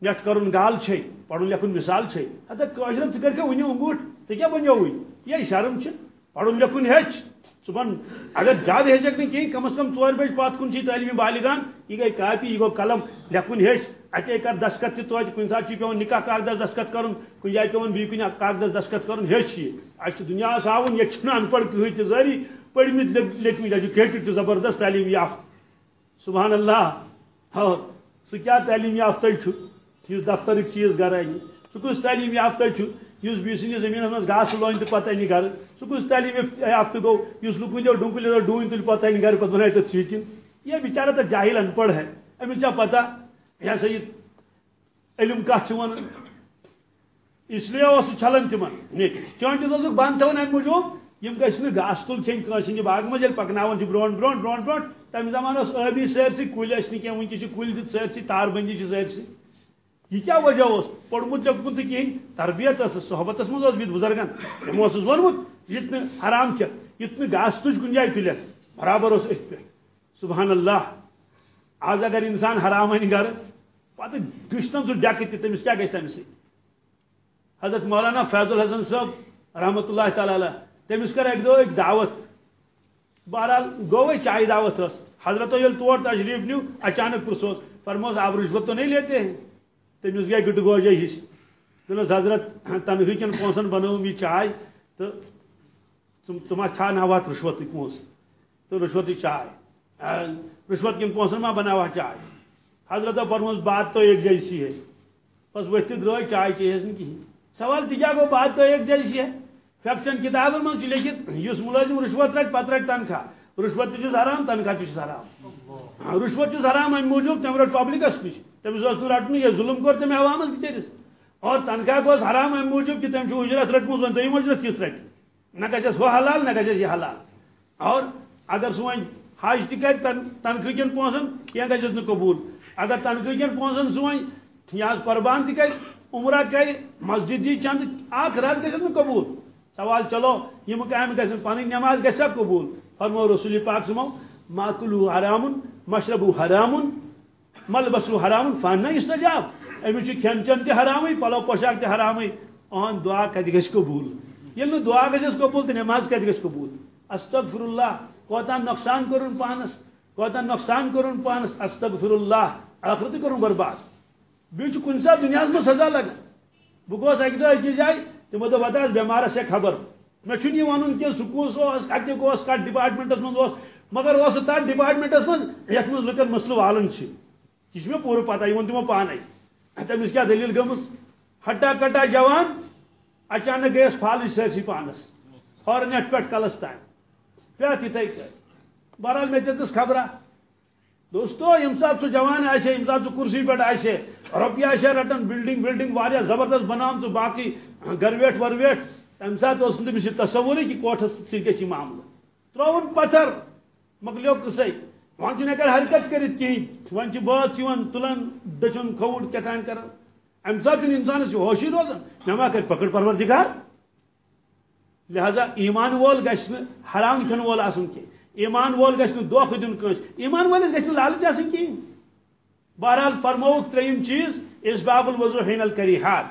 نیٹ کرن گال چھے پڑھن لکھن مثال چھے۔ ہتا کٲشرن ژٕ کر ونی انگوٹ ژٕ کیا بنیو وٕنۍ یہ شرم چھ پڑھن لکھن ہیچ صبحن اگر زیادہ ہیچک نہیں کہیں، کم از کم ژور بج پات کن چھ تعلیمی بالغان، یہ گئی کاپی، یہ گو قلم لکھن ہیچ اتے کر دستخط تہ توتہ کن سات پیون نکاح کاغذ دستخط کرن کن جائے پیون بی کن کاغذ دستخط کرن ہیچ یہ اچھا دنیا آون، یہ چھنا ان پڑھ کہی تہ زری پڑمت لیکمت ایجوکیٹڈ تو زبردست تعلیم یافت سبحان اللہ۔ ہاں سہ کیا تعلیم یافتہ اس دفتر چیز گھر این سہ کس تعلیم یافتہ اس بی سن زمین من گاس لون تو پتہ این گھر سہ کس تعلیم یافتہ گو اس لکن جو ڈونکل ڈون تل پتہ این گھر پتہ بنائے تو سیچن یہ بیچارہ تو جاہل ان پڑھ ہے۔ امس کیا پتہ؟ یہ سا یہ علم کت ون اس لیے اس چھلن تمن۔ نیٹ چونٹس بند تھون امہ موجود یم گھس گاس تل کھین کنس باغ مز پکنان برو برو برو برو تمہ زمانہ ابی سرسی کل نا ونکس کل دت سرسی تار بندی سرسی یہ کیا وجہ اس پوڑمت لوگمت تو کہین تربیت صحبت مز بت بزرگن تمو وونمت یت حرام یت گاس تج کن جائے برابر اس ات پہ سبحان اللہ آج اگر انسان حرام ان گھر پتہ گشتن سہ ڈیک تمس کیا گھس تمہ حضرت مولانا فیض الحسن صاحب رحمۃ اللہ تعالی علیہ تمس کر ایک دو ایک دعوت بہرحال گو چائے دعوت رس حضرت یل تور تشریف نیو اچانک پرسوس فرموس آپ رشوت تو نہیں لیتے ہیں تمس گئی گٹ گوجہ ہش۔ دس حضرت تنخواہ کن پونسن بنو یہ چائے تو تم چھا نوات رشوت پونس تو رشوت چائے رشوت کن پونسن ما بناوا چائے حضرت فرموس بات تو ایک جیسی ہے۔ بس ورتھ درائے چائے چیز نہیں سوال تجا گو بات تو ایک جیسی ہے۔ فیکشن کتابن من لیکھت اس ملازم رشوت رٹ پتہ رٹ تنخواہ۔ رشوت تجھس حرام تنخواہ تجھس حرام۔ رشوت چھ حرام ام موجود تم رٹ پبلکس نش تمس رٹن یہ ظلم کر تم عوامس بچرس اور تنخواہ گوس حرام ام موجود کہ تم اجرت رٹمز ون تم اجرت کس رٹ نہ گھس وہ حلال، نہ گھس یہ حلال۔ اور اگر سہ ون حج تہ کر تنخواہ کن پونسن کی گھس قبول۔ اگر تنخواہ کن پونسن سہ ون یہ قربان تہ کر عمرہ کر مسجد دی چند اخ رات گھس نہ قبول۔ سوال چلو، یہ کام گھن پن نماز گھا قبول۔ فرمو رسول پاک سمو ماکلو حرام مشربو حرام ملبسو حرام فن استجاب امس کھین چن تہ حرام پلو پوشاک تہ حرام اہن دعا کت گھ قبول. یل دعا گھس قبول تو نماز کت گھ قبول. استغفر اللہ کوتا نقصان کرن پانس. کوتا نقصان کرن پانس. استغفر اللہ آخرت کرن برباد. بیچ کن سات دنیا میں سزا لگا. بہ گوس اکہ دہ اکس جائے تمو دپ وتہ بیمارس سے خبر. مے چھ یہ ون کہ سکوس کتہ گوس کت ڈپارٹمنٹس من مگر اس تر ڈپارٹمنٹس من، یت من لکن مسلہ والن یہ مے پور پتہ یہ تمو پانے تمس کیا دلیل گمس؟ ہٹا کٹا جوان، اچانک گیس پھالش سرسی پانس ہارنیٹ پہ کلس تان پہ تھی بہرحال مے دس خبرہ۔ دوستو یم سات سہ جوان آسے یم سات سہ کرسی پہ آسے روپیہ آسے رٹان بلڈنگ بلڈنگ واریاہ زبردست بنام تو باقی۔ گرویٹ ورویٹ تمہ سات تمس یہ تصور کہ کوٹس سی معاملہ۔ ترون پتھر مکلیو قصے ون چھ ہر حرکت کرت کہین ون بات تلان دچن کھوڑ کتان کران ام سات انسانس ہوشی روزان مے ما کر پکڑ پروردگار۔ لہذا ایمان وول گھس حرام کھن وول آسن کی۔ ایمان وول گھس دھوکھ دن کنس ایمان وولس گھس لالچ آسن کی۔ بہرحال فرموک تریم چیز اس باب الوضو حین الکریحات۔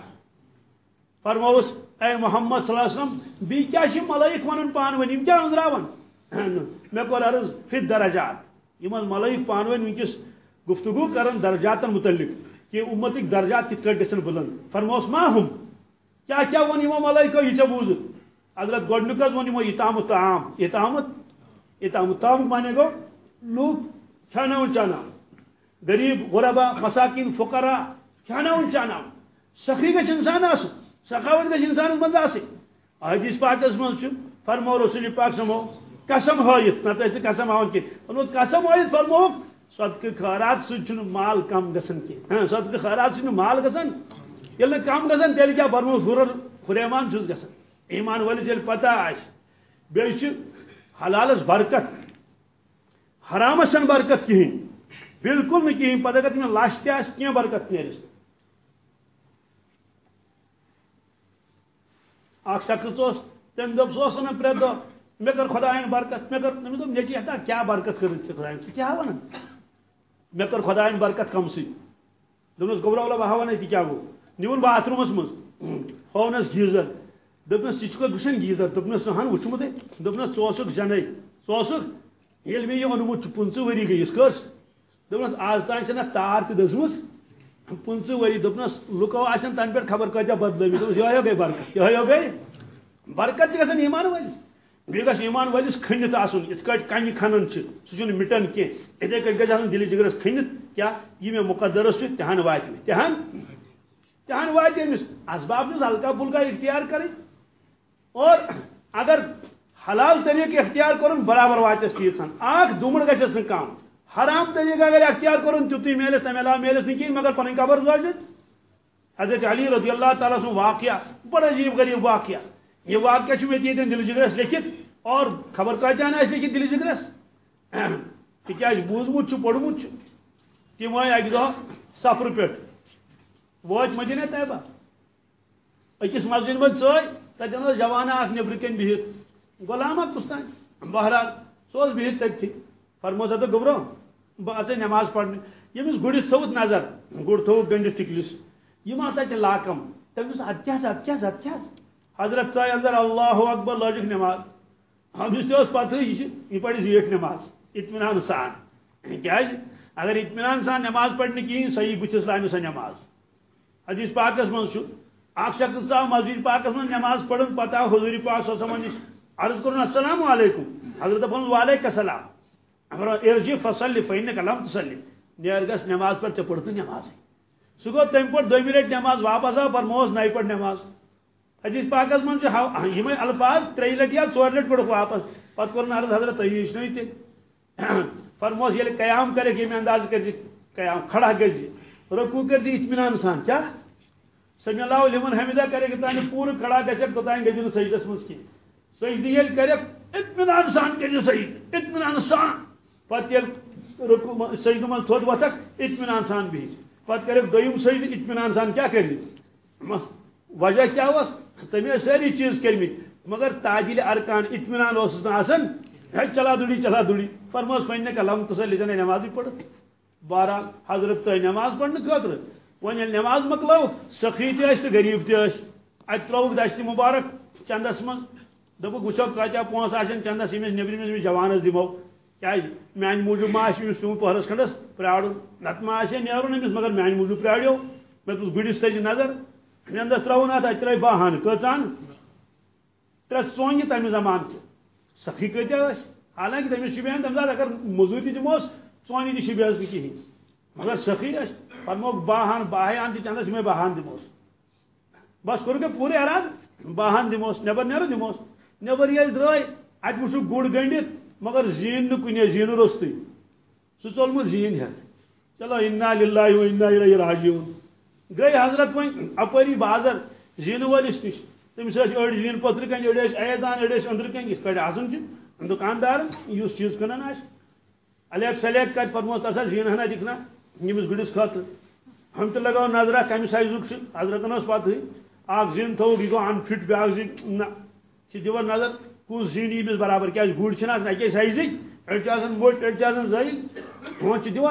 فرموس اے محمد صلی اللہ علیہ وسلم بی کیا ملائک ونن پان ون کیا انزراون۔ *clears throat* مے کور عرض، فی درجات یم ملائک پان ون ونکس گفتگو کرن درجاتن متعلق، کہ امتک درجات کت کٹ گھن بلند۔ فرموس ما ہم؟ کیا کیا ون یمو ملائکہ یہ چھ بوز؟ حضرت گڈنک ون یمو اتام الطعام اتامت اتام الطعام مانے گو؟ لوگ کھانا چانا۔ غریب، غربا، مساکین، فقرا کھانا چانا۔ سخی گھ انسان آس سخاوت گھر انسان مز آس حدیث پاکس من فرمو رسول پاک سمو قسم ہائت نت قسم ہاؤن کی۔ قسم ہائت فرمو صدقہ خیرات ست مال کم گسن کی۔ ہاں صدقہ خیرات ست مال گسن۔ یل کم گسن تیل کیا فرمو غرر خریمان چھس گسن۔ ایمان ولس یل پتہ آس بیچ حلالس برکت حرامس چھن برکت کہین بالکل نہ کہین پتہ اگر تمہیں لش تہ آس کی برکت نیرس اخ شخص اس تم دپ سوس نا پرے دو۔ مے کر خدائن برکت مے کر مے دپ ہتا کیا برکت کر خدائن کیا ونان مے کر خدائن برکت کم سی دونس گوبرا والا بہا ونان کیا گو نیون باتھ رومس مز ہونس گیزر۔ دپنس یہ چھکو گشن گیزر۔ دپنس ہن وچھمت دپنس ژوسک جنے۔ ژوسک یل مے یہ اونمت پنچہ وری گیس کس۔ دپنس آز تان چھنا تار تہ دزمس پنچہ وری دپنس لکو آسن تن پہ خبر کتیا بدلمی دپس یہ گئی برکت۔ یہ گئی۔ برکت چھ گھن ایمان ولس بیٚیہِ گژھِ ایمان ولس کھٔنِتھ آسُن یِتھ کٲٹھۍ کنہِ کھنان چھِ سُہ چھُنہٕ مِٹان کینٛہہ یِتھے کٲٹھۍ گژھِ آسُن دِلہِ جگرس کھٔنِتھ کیٛاہ یہِ مےٚ مُقدرس چھُ تِہن واتہِ مےٚ تِہن تِہن واتہِ أمِس اسباب چھُس ہلکا پھُلکا اختیار کرٕنۍ اور اگر حلال طریقہٕ اختیار کرُن، برابر واتٮ۪س تیٖژہن اکھ دُمُر گژھٮ۪س نہٕ کم حرام طریقہ اگر اختیار کرن تیُتُے میلس تمہِ علاوٕ میلس نہٕ کِہیٖنۍ مگر پنٕنۍ قبر روزِتھ حضرت علی رضی اللہ تعالیٰ سُنٛد واقعہ، بڑا عجیب غریب واقعہ۔ یہ واقعہ چھُ مےٚ تہِ جگرس لیکھِتھ اور خبر کتان آسہِ لیکھِتھ دِلہِ جگرس۔ تِکیٛازِ بوٗزمُت چھُ پوٚرمُت چھُ تِم آے اکہِ دۄہ سفرٕ پٮ۪ٹھ طیبہ أکِس مسجد منٛز ژٲے تتٮ۪ن اوس جوانا اکھ نیٚبرٕ کَنۍ بِہِتھ غلام کُس تانۍ بہرحال سُہ اوس بِہِتھ تٔتھی فرموس ہسا گوٚبرو بہٕ اژے نماز پرنہِ ییٚمِس گُرِس تھوٚوُتھ نظر۔ گُر تھوٚوُکھ گٔنڈِتھ ٹِکلِس یِم آو تتہِ لاکم۔ تٔمِس اَدٕ کیٛاہ حظ حضرت ژاے اندر اللہ اکبر لٲجِکھ نٮ۪ماز أمِس تہِ ٲس پتہٕ یہِ چھِ یہِ پرِ اطمینان سان۔ کیٛازِ اگر اطمینان سان نٮ۪ماز پرِ نہٕ کِہیٖنۍ صحیح بٕتھِس لامہِ سۄ نٮ۪ماز حدیث پاکس منٛز چھُ اکھ شخص ژاو مسجد پاکس منٛز نٮ۪ماز پرن پتہٕ آو حضوٗرِ پاک صٲبن نِش عرض کوٚرُن السلام علیکم۔ حضرت دپن وعلیکم السلام۔ ارجی فصل فین کلام تسلی نیر گس نماز پر ٹھیک نماز۔ سہ گو تم پہ دم رٹ نماز واپس آو فرموس نئی پہ نماز۔ حدیث پاکس من ہاں، یہ الفاظ تری لٹ یا ژور لٹ پڑھ واپس۔ پتہ کور عرض حضرت تھی۔ ہیچن تہ فرموس یل قیام کرے یہ انداز کر قیام کھڑا گزی رکو کر دی، اطمینان سان کیا؟ سمی اللہ لمن حمیدہ کرے کہ تانہ پور کھڑا گژھک توتان گژھِ نہٕ سجدس منٛز کینٛہہ سجدٕ ییٚلہِ کَرٮ۪کھ اطمینان سان کٔرِو سجد اطمینان سان پتہ سجدہ من تھوت وتھک اطمینان سان بہت پتہ کرک دم سجد اطمینان سان کیا کر وجہ کیا اس تم ساری چیز کرمت مگر تعدیل ارکان اطمینان اس آسان چلا دڑی چلا دڑی فرموس پنہ کلام تسلی دن نماز پڑھ بہرحال حضرت تہ نماز پڑھنے خاطر ون نماز مکلو، سخی تہ تو غریب تہ ات تروک دشت مبارک چندس من دپک وچو کتیا پونس آن چندس یمس نبرمس جوانس دمو کیا جی؟ میان موجود ما پیون پہرس کھنڈس پرارن نت ما نیرن امس مگر میان موجود پراڑو مے تس گڑس تجہ نظر۔ نیندس ترون ات ات ترے کچان ترے ژونگہ تمہ زمان سخی کتیا حالانکہ تمس شبیان تم اگر مزور تہ دموس ژونی تہ شبیس نہ کہین مگر سخی اس فرموک باہان باہان تہ چندس میں باہان دموس بس کور کے پورے اراد باہان دموس نبر نیرو دموس نبر یل درائے ات وچھو گڑ گنڈت مگر زین نہ کنے زین رستی سہ ژولمت زین ہے چلو انا للہ و انا الیہ راجعون گئی حضرت وۄنۍ اپٲری بازر زینہٕ وٲلِس نِش تٔمِس ٲسۍ أڑۍ زیٖن پٔتھرِ کَنۍ أڑۍ ٲسۍ ایزان أڑۍ ٲسۍ أنٛدرٕ کَنۍ یِتھ کٲٹھۍ آسان چھِ دُکاندار یُس الیک سلیک کَتہِ پَتہٕ تَتھ ہسا زیٖن ہنا دِکھنا۔ ییٚمِس گُرِس خٲطرٕ ہم تہِ لگاو نظرا کَمہِ سایزُک چھُ حضرتن ٲس پَتہٕے اکھ زیٖن تھوٚوُکھ یہِ گوٚو اَنفِٹ بیٛاکھ زیٖن نہ۔ نظر کُس زیٖن یی برابر کیٛازِ گُرۍ چھِنہٕ آسان اَکے سایزٕکۍ أڑۍ چھِ آسان موٚٹۍ أڑۍ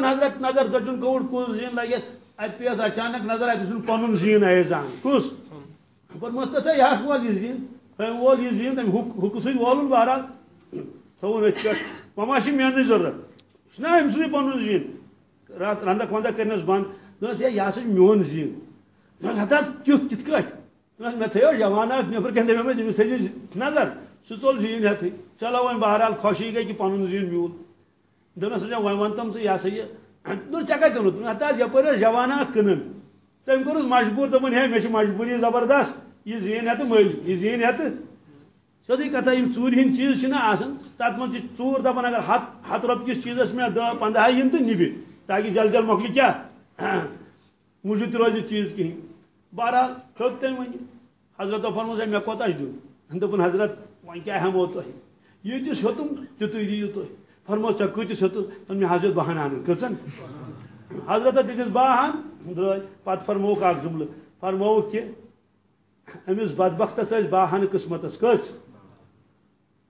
حضرت نظر ژٔٹُن کوٚڑ کُس زیٖن لگٮ۪س اتہ پیس اچانک نظر اتہ سن پن زین ایزان کس پتہ سا یہ وول یہ زین تم وول یہ زین تم حک سی وولن بہرحال تھون ات پہ وما میان ضرورت نا أمۍ سُنٛدٕے پنُن زیٖن راتھ رنٛدک ونٛدک کرنس بنٛد ہے یہِ ہسا چھُ میون زیٖن دوٚپنس ہتہٕ حظ کیُتھ کِتھ کٲٹھۍ دوٚپنس مےٚ تھٲیو جوان اکھ نیٚبرٕ کَنۍ دپیٛومَس أمِس تھٲیزِ نظر سُہ ژوٚل زیٖن ہٮ۪تھٕے چلو وۄنۍ بہرحال خوشی گٔے کہِ پنُن زیٖن میوٗل دوٚپنس وۄنۍ وَن تم ژٕ یہِ ہسا یہِ ژےٚ کتہِ اوٚنُتھ ہتا یپٲرۍ جوان اکھ ہے مےٚ چھِ مجبوٗری زبردست. یہِ زیٖن ہٮ۪تہٕ مٔلۍ یہِ زیٖن ہٮ۪تہٕ سیوٚدُے کتھا یِم ژوٗرِ ہٕنٛدۍ چیٖز چھِنہ آسان تتھ منٛز چھِ دپان اگر ہتھ ہتھ رۄپیہِ کِس چیٖزس مےٚ دہ پنٛداہ یِن تہٕ نِبہِ تاکہِ جل جل مۄکلہِ کیٛاہ موٗجوٗد تہِ روزِ چیٖز کِہیٖنۍ بہرحال ہیوٚت تٔمۍ وۄنۍ حضرتو فرموس ہے مےٚ کوتاہ چھُ حضرت وۄنۍ کیٛاہ ہٮ۪مو تۄہہِ ییٖتِس ہیوٚتُم تیُتُے دِیِو تُہۍ فرموس ژےٚ کۭتِس ہیوٚتُس مےٚ حضرت بہان اَنُن کٔژن حضرت دِتِس باہن درٛاے پتہٕ فرمووُکھ اکھ جملہٕ فرمووُکھ کہ أمِس بدبختس ٲسۍ باہن قٕسمتس کٔژ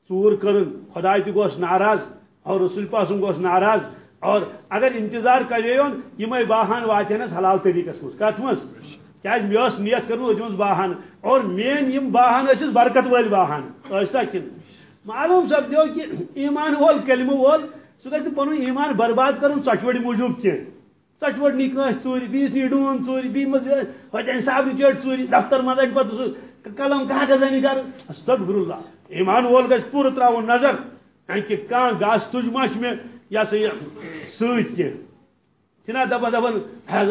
ژوٗر کٔرٕن خۄداے تہِ گوس ناراض، اور رسول پاسُم گوس ناراض، اور اگر انتظار کریون یمے باہن واتن اس حلال طریقس مز کت مز کیاز مے ٲس نیت کٔرمٕژ أتۍ باہن، اور مین یم باہن ٲسِس برکت وٲلۍ باہن ٲسا کِنہٕ معلوم سپدیو کہ ایمان وول، کلمہٕ وول سُہ گژھِ نہٕ پنُن ایمان برباد کرُن ژۄچوڑِ موٗجوٗب کینٛہہ ژۄچوڑ نی کٲنٛسہِ ژوٗرِ بیٚیِس نی ڈوٗن ژوٗرِ بیٚیہِ منٛز ہوٚتہِ صاحب چٲٹۍ ژوٗرِ دفتر منٛز اَنہِ پتہٕ قلم کاغذ اَنہِ گرٕ استغفر اللہ۔ ایمان وول گژھِ پوٗرٕ ترٛاوُن نظر۔ کہ کانٛہہ گاسہٕ تُج ما چھِ مےٚ یہِ ہسا یہِ سۭتۍ کینٛہہ چھِنا دپان دپان حظ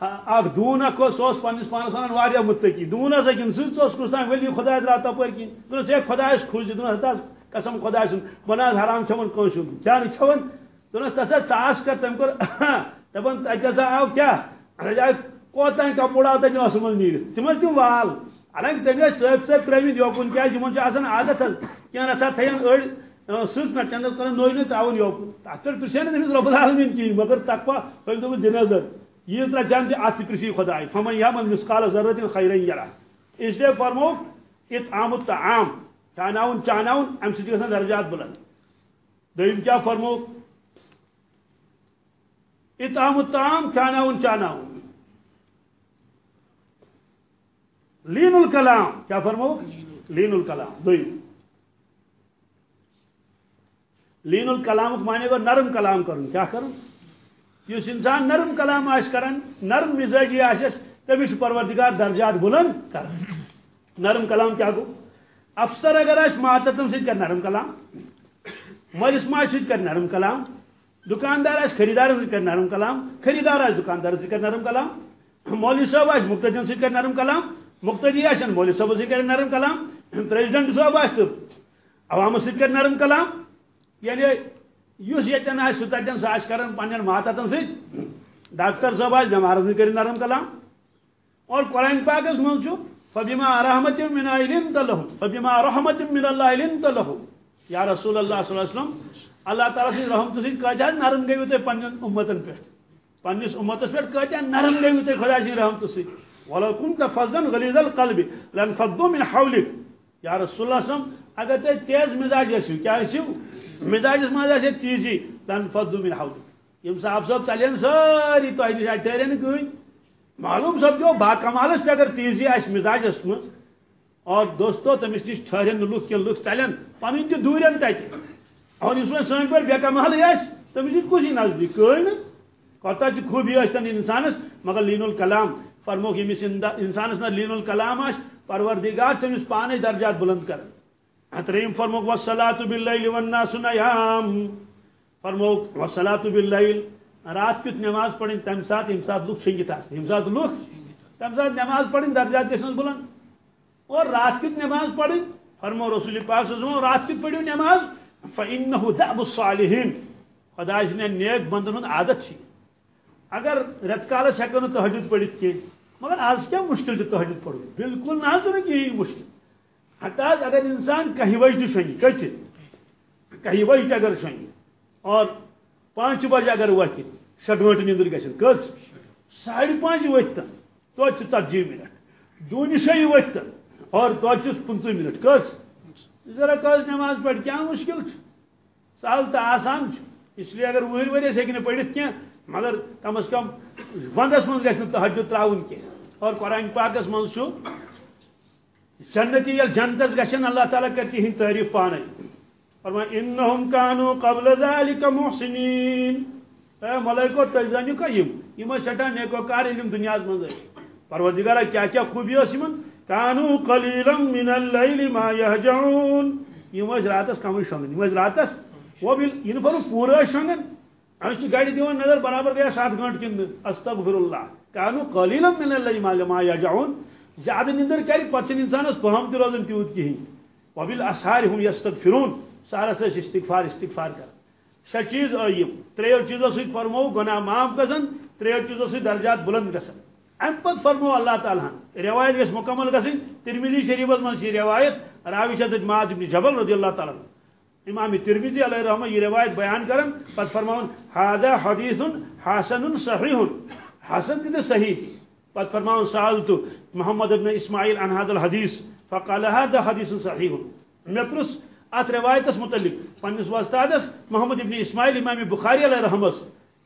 اکھ دوٗن اکھ اوس سُہ اوس پننِس پانس ونان واریاہ مُتقی دوٗن ہسا کِنہٕ سٕژ اوس کُس تام ؤلی خۄداے درٛاو تپٲرۍ کِنۍ دوٚپنس ہے خۄدایس خوش دوٚپنس ہتا قسم خۄداے سُنٛد بہٕ نہ حظ حرام کھٮ۪وان کٲنٛسہِ ہُنٛد کیٛاہ نہٕ کھٮ۪وان دوٚپنس تس حظ کر تٔمۍ کوٚر دپان تتہِ ہسا آو کیٛاہ آے کوتام کپُر آو تتہِ ٲسہٕ منٛز وال حالانکہِ تٔمۍ ٲسۍ ژٲپۍ ژٲپۍ ترٛٲومٕتۍ یوکُن کیٛازِ عادت حظ کینٛہہ نسا تھٲیَن أڑۍ سٕژ نہ چندس کران نوٚے نوٚے ترٛاوُن یوکُن تتھ پٮ۪ٹھ پرٛژھے نہٕ تٔمِس رۄب مگر تقوا أمۍ دوٚپُس دِ نظر ییٖژ رچان تہِ اَتھ تہِ پرٛژھی فمن یمن مِسقال ضروٗرت خیرن یرا اس لیے فرموکھ اِت آمُت تہٕ عام چاناوُن چاناوُن اَمہِ سۭتۍ چھِ گژھان درجات بُلند۔ دوٚیِم کیٛاہ فرموکھ اطعام الطعام چاناون چاناون لین الکلام، کیا فرمو؟ لین الکلام دویم لین الکلام معنی گو نرم کلام کرن کیا کرن اس انسان نرم کلام آش کرن، نرم مزاجی آشس تمس پروردگار درجات بلند کر نرم کلام کیا گو افسر اگر آس ماتتم سی کر نرم کلام مالس ماج سی کر نرم کلام، دکاندار آس خریدار کر نرم کلام، خریدار آس دکاندار سے کر نرم کلام، مولوی صاحب آس مقتدین سے کر نرم کلام، مقتدی آسن مولوی صاحب سے کر نرم کلام پریزیڈنٹ صاحب آس تو عوام سے کر نرم کلام یعنی اس یتن آس سہ تتن سہ آس کران پنن ماتتن سی ڈاکٹر صاحب آس بیمار سے کر نرم کلام، اور قرآن پاکس من چھو فبما رحمت من لنت لهم فبما رحمت من الله لنت له یا رسول اللہ صلی اللہ علیہ وسلم، اللہ تعالیٰ سن رحمت سی کتیا نرم گئی تھی پن امتن پہ پنس امتس پہ کتیا نرم گئی تھی خدا سن رحمت سی ولو كنت فظا غليظ القلب لانفضوا من حولك۔ یا رسول اللہ صلی اللہ علیہ وسلم، اگر تھی تیز مزاج ٲسِو کیا ٲسِو مزاجس منٛز آسہِ تیزی لانفضوا من حولك۔ یم صاحب صاحب چلین ساری تۄہہِ نِش ٹھہرے نہٕ معلوم سپدیو باکمالس تہِ اگر تیزی آسہِ مزاجس منٛز اور دوستو تٔمِس نِش ٹھہرن نہٕ لُکھ کینٛہہ لُکھ ژلن پنٕنۍ تہِ دوٗرن اور اس میں سن پہ بے کمال یس تمس کسی نزدیک کہین کتا جی خوبی اشتن انسانس مگر لین الکلام فرموک یمس انسانس نہ لین الکلام آش پروردگار تمس پانے درجات بلند کر۔ تریم فرموک وسلاۃ باللیل والناس نیام فرموک وسلاۃ باللیل رات کت نماز پڑھیں، تم سات یم سات لوگ شنگت آس یم سات لوگ، تم سات نماز پڑھیں درجات گھن بلند۔ اور رات کت نماز پڑھیں فرمو رسول پاک صلی رات کت پڑھو نماز؟ فإنه دعب الصالحین خدا سن نیک بندن ہند عادت چھ اگر رت کالس ہیکو نا تحجد پڑھت کی مگر آج کیا مشکل تو تحجد پڑھو؟ بالکل نہ تو کہین مشکل۔ حتیٰ اگر انسان کہیں وجہ شنگی کچھ کہیں وجہ اگر شنگی۔ اور پانچ بجے اگر وتھ شے گنٹ نندر گھن کس ساڑھے پانچ وتھ تو ژتجی منٹ۔ دونہ شی وتھ اور تو پنچہ منٹ۔ کس ذرا کس نماز پڑھ کیا مشکل سہل تو آسان اس لیے اگر وہر ورس ہیکہ پڑھت کی مگر کم از کم ونس من گھن تحجد تراؤن کی اور قرآن پاکس من جنتی یل جنتس گھن اللہ تعالیٰ کر تہند تعریف پانے۔ فرمان انہم کانو قبل ذالک محسنین. اے ملائکو تج زانیو کا یم؟ یم سٹا نیکو کار علم دنیا از من پروردگارہ کیا کیا خوبی اس یمن کانو قلیلا من اللیل ما یہجعون. یم راتس کم شونگن. یم راتس وہ بھی یہ پھر پورا شونگن. اس گاڑی دیوان نظر برابر گیا سات گھنٹ کن استغفر اللہ کانو قلیلا من اللیل ما یہجعون. زیادہ نندر کر پتہ انسانس پہم تہ روزن تیوت کہین وبل اسحار ہم یستغفرون. سارس استغفار استغفار کر۔ شہ چیز عیم تریو چیزوں سی فرمو گناہ معاف گسن تریو چیزوں سی درجات بلند گسن ام پت فرمو اللہ تعالیٰ۔ روایت گھس مکمل گسن ترمیزی شریفس من سی روایت، راوی شد معاذ ابن جبل رضی اللہ تعالیٰ امام ترمیزی علیہ رحمہ یہ روایت بیان کرن پت فرمون هذا حدیث حسن صحیح. حسن تھی صحیح تھی۔ پت فرمون سالت محمد ابن اسماعیل عن هذا الحدیث، فقال هذا حدیث صحیح. میں پرس ات روایت متعلق۔ پنس وستادس محمد ابن اسماعیل، امام بخاری علیہ رحمس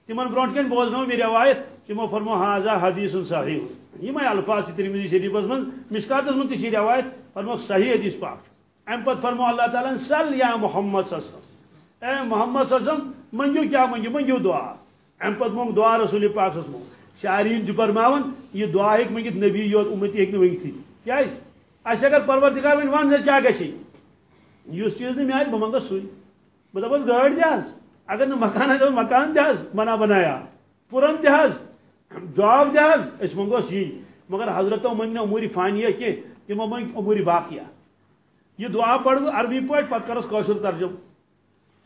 تمن برونٹ کن بوزنو می روایت تمو فرمو حاضا حدیث صحیح یہ الفاظ ترمیزی شریفس من مشکاتس من تشی روایت، فرمو صحیح حدیث پاک۔ ام پت فرمو اللہ تعالیٰ صل یا محمد صلی اللہ علیہ وسلم اے محمد صلی اللہ علیہ وسلم منجو کیا منجو منجو دعا۔ ام پت مونگ دعا رسول پاک صلی اللہ علیہ وسلم۔ شارین جو فرماون، یہ دعا ایک منگت نبی یوت امتی ایک نوینگ تھی۔ کیا اس؟ اگر پروردگار من وان کیا گشی اس چیز نہیں آئے بہ منگا سی بہ مطلب دپس گاڑ دہس اگر نا مکان آئے مکان دہس بنا بنایا۔ پورن دہس جاب دہس اس منگوس یہ مگر حضرتوں من نے اموری فانیہ کی تمو من اموری باقیہ یہ دعا پڑھ عربی پہ پتہ کرس کوشر ترجم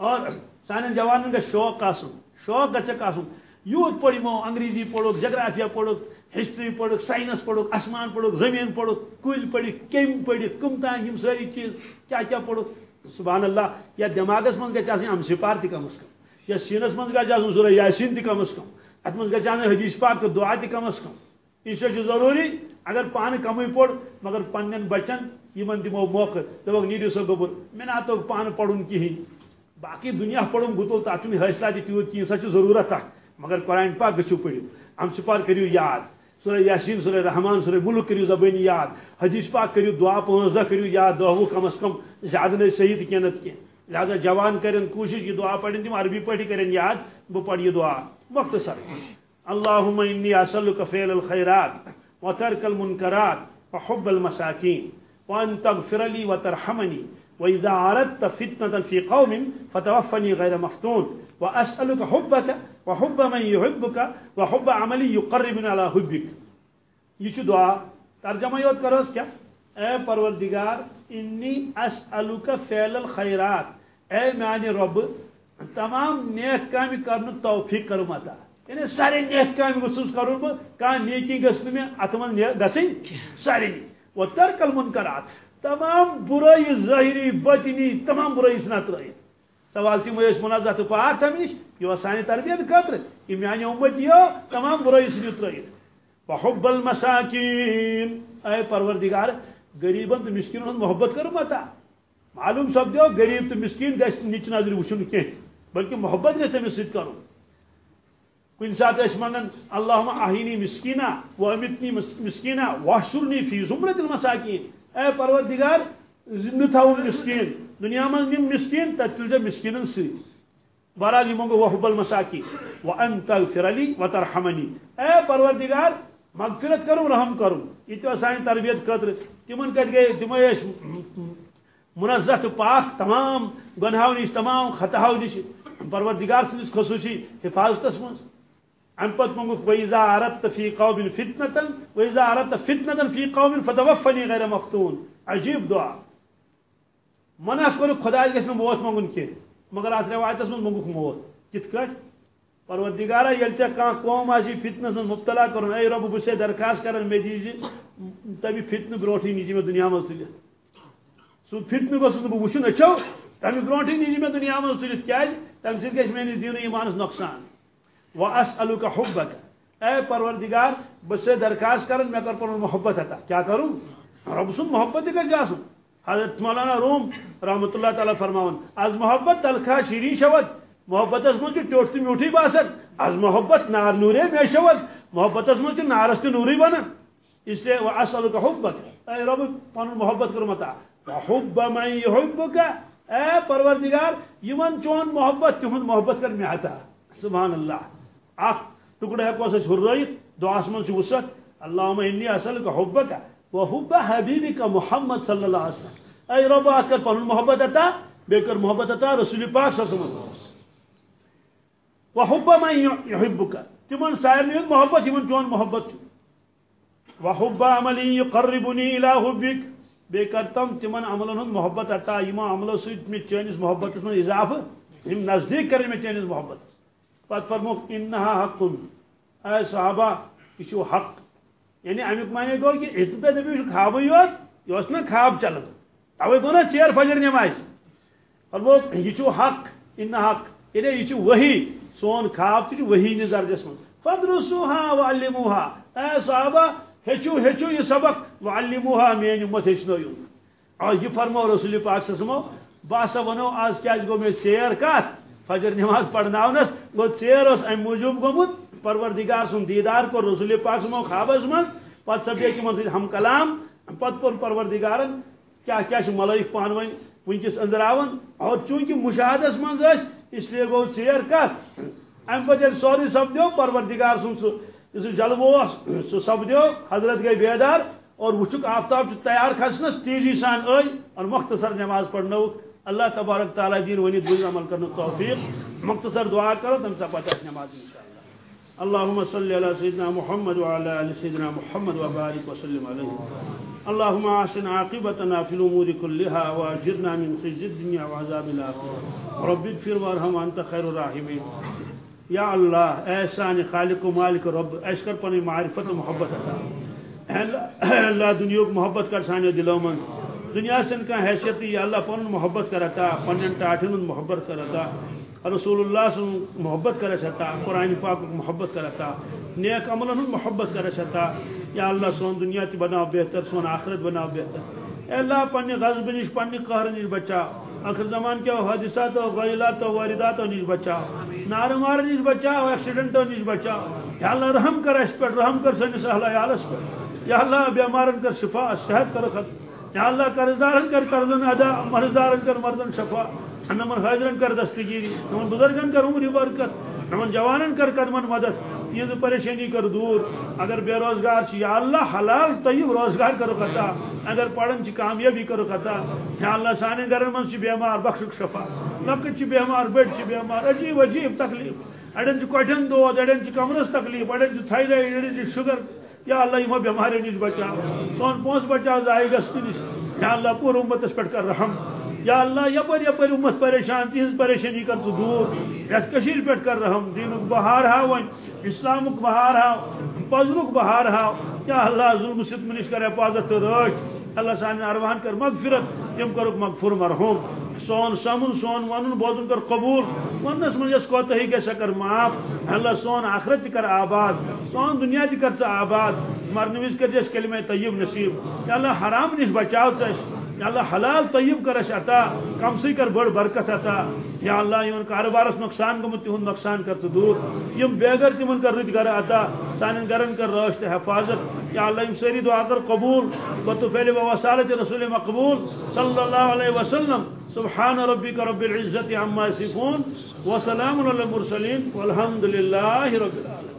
اور سان جوان کا شوق آسن شوق گچک آسن یوت پڑھو انگریزی پڑھو، جغرافیہ پڑھو۔ ہسٹری پڑھ سائنس پڑھ آسمان پڑھ زمین پڑھ کل پڑھ کم پڑھ کم تان ہم ساری چیز کیا کیا پڑھ سبحان اللہ، یا دماغس من گھس آم سپار تہ کم از کم، یا سینس من گھس آن سورہ یاسین تہ کم از کم، ات من گھس حدیث پاک تو دعا تہ کم از کم۔ یہ ضروری، اگر پان کم پوڑ مگر پن بچن، یہ دمو موقع۔ دپک نیرو سا گوبر مے نا تو پان پڑھن کہین باقی دنیا پڑھن گتو تک حوصلہ تہ تیوت کہین سا ضرورت تک مگر قرآن پاک گھو پڑھو ہم سپار کریو یاد۔ سورہ یاسین، سورہ رحمان، سورہ ملک کریو زبانی یاد. حدیث پاک کریو، دعا پانچ دہ کریو، یاد دہ وہ کم از کم زیادہ نہیں صحیح تھی کینت کی لہذا جوان کرن کوشش، یہ دعا پڑھیں تم، عربی پڑھی کریں یاد، وہ پڑھ یہ دعا. وقت سر اللہم انی اسلک فعل الخیرات وترک المنکرات وحب المساکین. وان تغفر لی وترحمنی وإذا أردت فتنة في قوم فتوفني غير مفتون. وأسألك حبك وحب من يحبك وحب عملي يقربني على حبك. یہ دعا، ترجمہ یوت کرو اس کیا اے پروردگار، انی اسألک فعل الخیرات. اے میانی رب، تمام نیک کامی کرن توفیق کرو متا یعنی سارے نیک کامی گسوس کرو بہ کان نیکی گسن میں اتمن گسن سارے و ترک المنکرات. تمام برائی ظاہری بطنی تمام برائی سنا ترائیت سوال تم اس منازع تو پار تمش یہ سانی تربیت خاطر کہ میانہ امت یہ تمام برائی سنی ترائیت وحب المساکین. اے پروردگار غریبن تو مسکینن ہند محبت کرو متا. معلوم سپدو غریب تو مسکین گھس نچ نظر وچن کی بلکہ محبت گھس تمس سۭتۍ کن سات منگان اللہم اہینی مسکینہ و امتنی مسکینہ، وحشرنی فی زمرت المساکین. اے پروردگار، زندہ مسکین. دنیا من نم مسکین تت تلجا مسکینن سی بہرحال یہ منگو وحب المساکی و تغفر علی و ترحمنی اے پروردگار، مغفرت کروں، رحم کروں۔ یہ سان تربیت خطر تمن کت گئی تم منزہ تو پاک تمام گنہو نش تمام خطہو نش۔ پروردگار سندس خصوصی حفاظت من ام پت منگو ویزا عربت فی قوم فتنتا ویزا عربت فتنتا فی قوم فتوفنی غیر مفتون عجیب دعا۔ منع کرو خدا گھس نہ موت منگن کی؟ مگر ات روایت من منگو موت. کت کٹ پروردگارا یل ٹھیک کھانا قوم آسی فتنس من مبتلا کرن. اے رب بس درخواست کرن. مے دیجی تبھی فتن بروٹھی نیجی میں دنیا من تلت سو فتن گوس بہ وچن اچھو تمہ برونٹھے نیجی میں دنیا من تلت کیا تم سۭتۍ گژھِ میٲنِس دیٖنہٕ ایٖمانس نۄقصان و اسألُک حبک. اے پروردگار بہٕ چھُسے درخواست کران مےٚ کر پنُن محبت عطا کیٛاہ کرُن رۄب سُنٛد محبت تہِ گژھِ آسُن حضرت مولانا روم رحمۃ اللہ تعالیٰ فرماون آز محبت تلخا شیریں شود، محبت من ٹوٹ تو میوٹھی باسان آز محبت نار نورے مے شود، محبت من نارس تہ نوری بنان اس لیے وہ اصل کا حبت اے رب پن محبت کر متا۔ حب من يحبك اے پروردگار، یمن چون محبت تہند محبت کر مے عطا سبحان اللہ اخ ٹکڑ ہیکو اس ہررائت دعاس من چھ وسط۔ اللهم انی اسالک حبک۔ و حب حبیبک محمد صلی اللہ علیہ وسلم. اے رب اکر پن محبت عطا بے کر محبت عطا رسول پاک صلی اللہ علیہ وسلم. و حب من يحبک تمن سارے محبت یمن چون محبت. و حب عملی یقربنی الی حبک بے کرتم تمن عملن محبت عطا یما عملو ست میں چینس محبت من اضافہ ہم نزدیک کریں میں چینس محبت. پت فرمو انہا حق. اے صحابہ یہ حق. یعنی امیک معنی گو کہ اتنا دبی خواب یوت یہ اس خواب چلت توے گو نا چیر فجر نماز۔ فرمو یہ حق، ان حق۔ یعنی یہ وہی سون خواب تہ وہی نظر درجس من فدرسوها وعلموها اے صحابہ، ہچو ہچو یہ سبق۔ وعلموها مین امت ہچنو اور یہ فرمو رسول پاک سسمو باسا ونو آج کیا گو میں سیر کات۔ فجر نماز پڑھناونس گو سیر اس ام موجوب گومت پروردگار سن دیدار کو رسول پاک سمو خوابس من پت سب یہ من ہم کلام پت پر پروردگارن، کیا کیا ملائک پان ون ونکس اندر آون، اور چونکہ مشاہدس من اس لیے گو سیر کت ام پتہ سوری سپدو پروردگار سن سہ اس جلو سہ سپدو حضرت گئی بیدار، اور وچک آفتاب تیار کھسنس، تیزی سان آئی، اور مختصر نماز پڑھنو۔ اللہ تبارک تعالیٰ دین ونی بوجھ عمل کرنے توفیق۔ مختصر دعا کرو، تم سے پتہ نماز انشاءاللہ۔ اللهم صل على سيدنا محمد وعلى ال سيدنا محمد وبارك وسلم عليه. اللهم احسن عاقبتنا في الامور كلها واجرنا من خزي الدنيا وعذاب الاخره رب اغفر وارحم انت خير الراحمين. یا اللہ اے سان خالق و مالک رب ایس کر پنی معرفت و محبت عطا. اللہ دنیا کو محبت کر سانیو دلو من. دنیا سن کا حیثیت یا اللہ پن محبت کر عطا، پنن ٹاٹن محبت کر عطا. رسول اللہ سن محبت کر عطا قرآن پاک محبت کر عطا نیک عملن محبت کر عطا یا اللہ سون دنیا تی بناو بہتر، سون آخرت بناو بہتر۔ اے اللہ پنی غضب نش پنی قہر نش بچا۔ آخر زمان کے حادثات و غیلات و واردات و نش بچا۔ نار مار نش بچا و ایکسیڈنٹ نش بچا۔ یا اللہ رحم کر اس پر، رحم کر سنس اہل عیالس پر۔ یا اللہ بیمارن کر شفا، صحت کر خط۔ یا اللہ قرضدارن کر قرضن ادا، مرضدارن کر مردن شفا۔ نمن حاضرن کر دستگیری نمن بزرگن کر عمری برکت نمن جوانن کر قدمن مدد۔ یہ پریشانی کر دور۔ اگر بے روزگار چی، یا اللہ حلال طیب روزگار کرو خطا۔ اگر پڑھن چی کامیابی کرو خطا۔ یا اللہ سانے گرن من چی بیمار بخشک شفا۔ لکت چی بیمار بیٹ چی بیمار، عجیب عجیب تکلیف۔ اڑن چی کوٹن دود، اڑن چی کمرس تکلیف، اڑن چی تھائیرائڈ اڑن چی شگر یا اللہ یہ بیماری نش بچا سون پونس بچا زائے گست نش یا اللہ پور امتس پہ کر رحم۔ یا اللہ یپر یپر امت پریشان تہذ پریشانی کر تو دور۔ یس کشیر پہ کر رحم دین بہار ہا ون اسلام بہار ہا پزر بہار ہا یا اللہ ظلم ستم نش کر حفاظت تو رچ اللہ سان ارواہن کر مغفرت، تم کرک مغفر مرحوم۔ سون سمن سون ون بوزن کر قبول۔ ونس من یس کوتہی گژھِ کر معاف۔ اللہ سون آخرت کر آباد۔ سون دنیا تہ کر آباد۔ مرن وز کر کلمہ طیب نصیب۔ یا اللہ، حرام نش بچاو ث یا اللہ حلال طیب کر اس عطا کم سی کر بڑ برکت عطا یا اللہ یون کاروبارس نقصان گمت تہد نقصان کر تو دور۔ یم بے گھر تمن کر رت گر عطا سان گرن کر رشت حفاظت۔ یا اللہ یم سری دعا کر قبول۔ بتو پہلے وسالت رسول مقبول صلی اللہ علیہ وسلم۔ سبحان ربك رب العزة عما يصفون وسلام على المرسلين والحمد لله رب العالمين